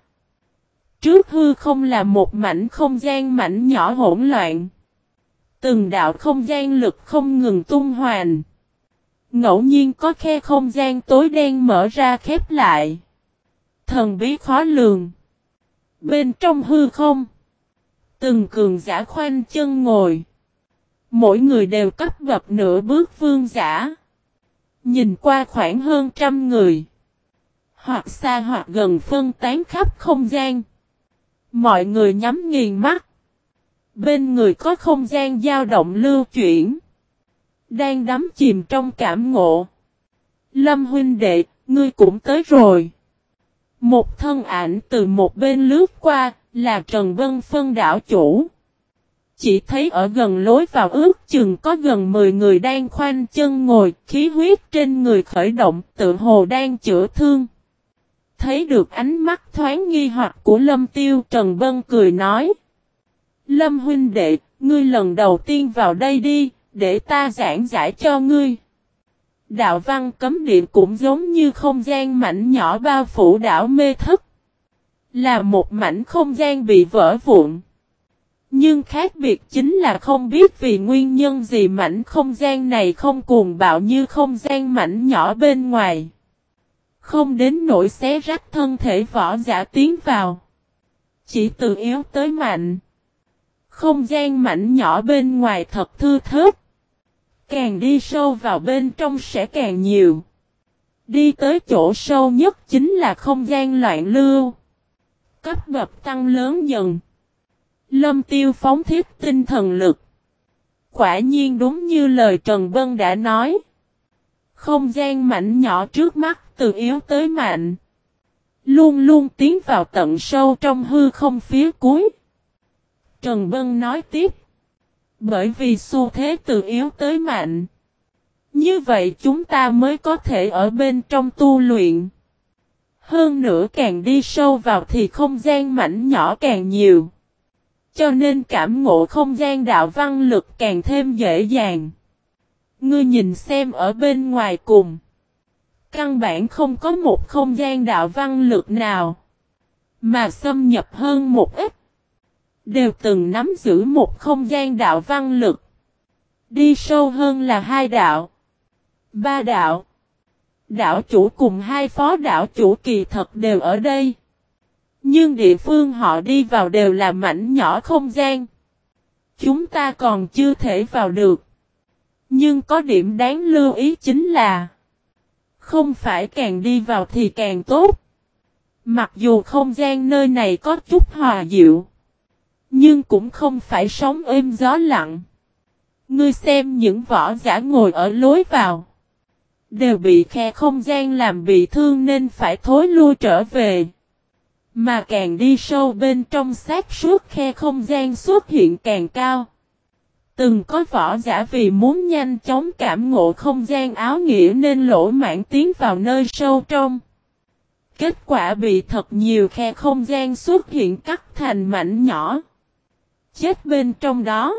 Trước hư không là một mảnh không gian mảnh nhỏ hỗn loạn. Từng đạo không gian lực không ngừng tung hoàn. Ngẫu nhiên có khe không gian tối đen mở ra khép lại. Thần bí khó lường. Bên trong hư không. Từng cường giả khoanh chân ngồi. Mỗi người đều cấp bậc nửa bước vương giả. Nhìn qua khoảng hơn trăm người. Hoặc xa hoặc gần phân tán khắp không gian. Mọi người nhắm nghiền mắt. Bên người có không gian dao động lưu chuyển. Đang đắm chìm trong cảm ngộ. Lâm huynh đệ, ngươi cũng tới rồi. Một thân ảnh từ một bên lướt qua, là Trần Vân Phân đảo chủ. Chỉ thấy ở gần lối vào ước chừng có gần 10 người đang khoanh chân ngồi, khí huyết trên người khởi động, tự hồ đang chữa thương. Thấy được ánh mắt thoáng nghi hoặc của Lâm Tiêu, Trần Vân cười nói. Lâm huynh đệ, ngươi lần đầu tiên vào đây đi, để ta giảng giải cho ngươi. Đạo văn cấm địa cũng giống như không gian mảnh nhỏ bao phủ đảo mê thức. Là một mảnh không gian bị vỡ vụn. Nhưng khác biệt chính là không biết vì nguyên nhân gì mảnh không gian này không cuồng bạo như không gian mảnh nhỏ bên ngoài. Không đến nỗi xé rách thân thể võ giả tiến vào. Chỉ từ yếu tới mạnh. Không gian mảnh nhỏ bên ngoài thật thư thớt. Càng đi sâu vào bên trong sẽ càng nhiều. Đi tới chỗ sâu nhất chính là không gian loạn lưu. Cấp bậc tăng lớn dần. Lâm tiêu phóng thiết tinh thần lực. Quả nhiên đúng như lời Trần Bân đã nói. Không gian mảnh nhỏ trước mắt từ yếu tới mạnh. Luôn luôn tiến vào tận sâu trong hư không phía cuối. Trần Bân nói tiếp. Bởi vì xu thế từ yếu tới mạnh. Như vậy chúng ta mới có thể ở bên trong tu luyện. Hơn nữa càng đi sâu vào thì không gian mảnh nhỏ càng nhiều. Cho nên cảm ngộ không gian đạo văn lực càng thêm dễ dàng. Ngươi nhìn xem ở bên ngoài cùng. Căn bản không có một không gian đạo văn lực nào. Mà xâm nhập hơn một ít. Đều từng nắm giữ một không gian đạo văn lực. Đi sâu hơn là hai đạo. Ba đạo. Đạo chủ cùng hai phó đạo chủ kỳ thật đều ở đây. Nhưng địa phương họ đi vào đều là mảnh nhỏ không gian. Chúng ta còn chưa thể vào được. Nhưng có điểm đáng lưu ý chính là, Không phải càng đi vào thì càng tốt Mặc dù không gian nơi này có chút hòa dịu, Nhưng cũng không phải sống êm gió lặng Ngươi xem những võ giả ngồi ở lối vào, Đều bị khe không gian làm bị thương nên phải thối lui trở về mà càng đi sâu bên trong xác suốt khe không gian xuất hiện càng cao Từng có võ giả vì muốn nhanh chóng cảm ngộ không gian áo nghĩa nên lỗ mãn tiến vào nơi sâu trong. Kết quả bị thật nhiều khe không gian xuất hiện cắt thành mảnh nhỏ. Chết bên trong đó.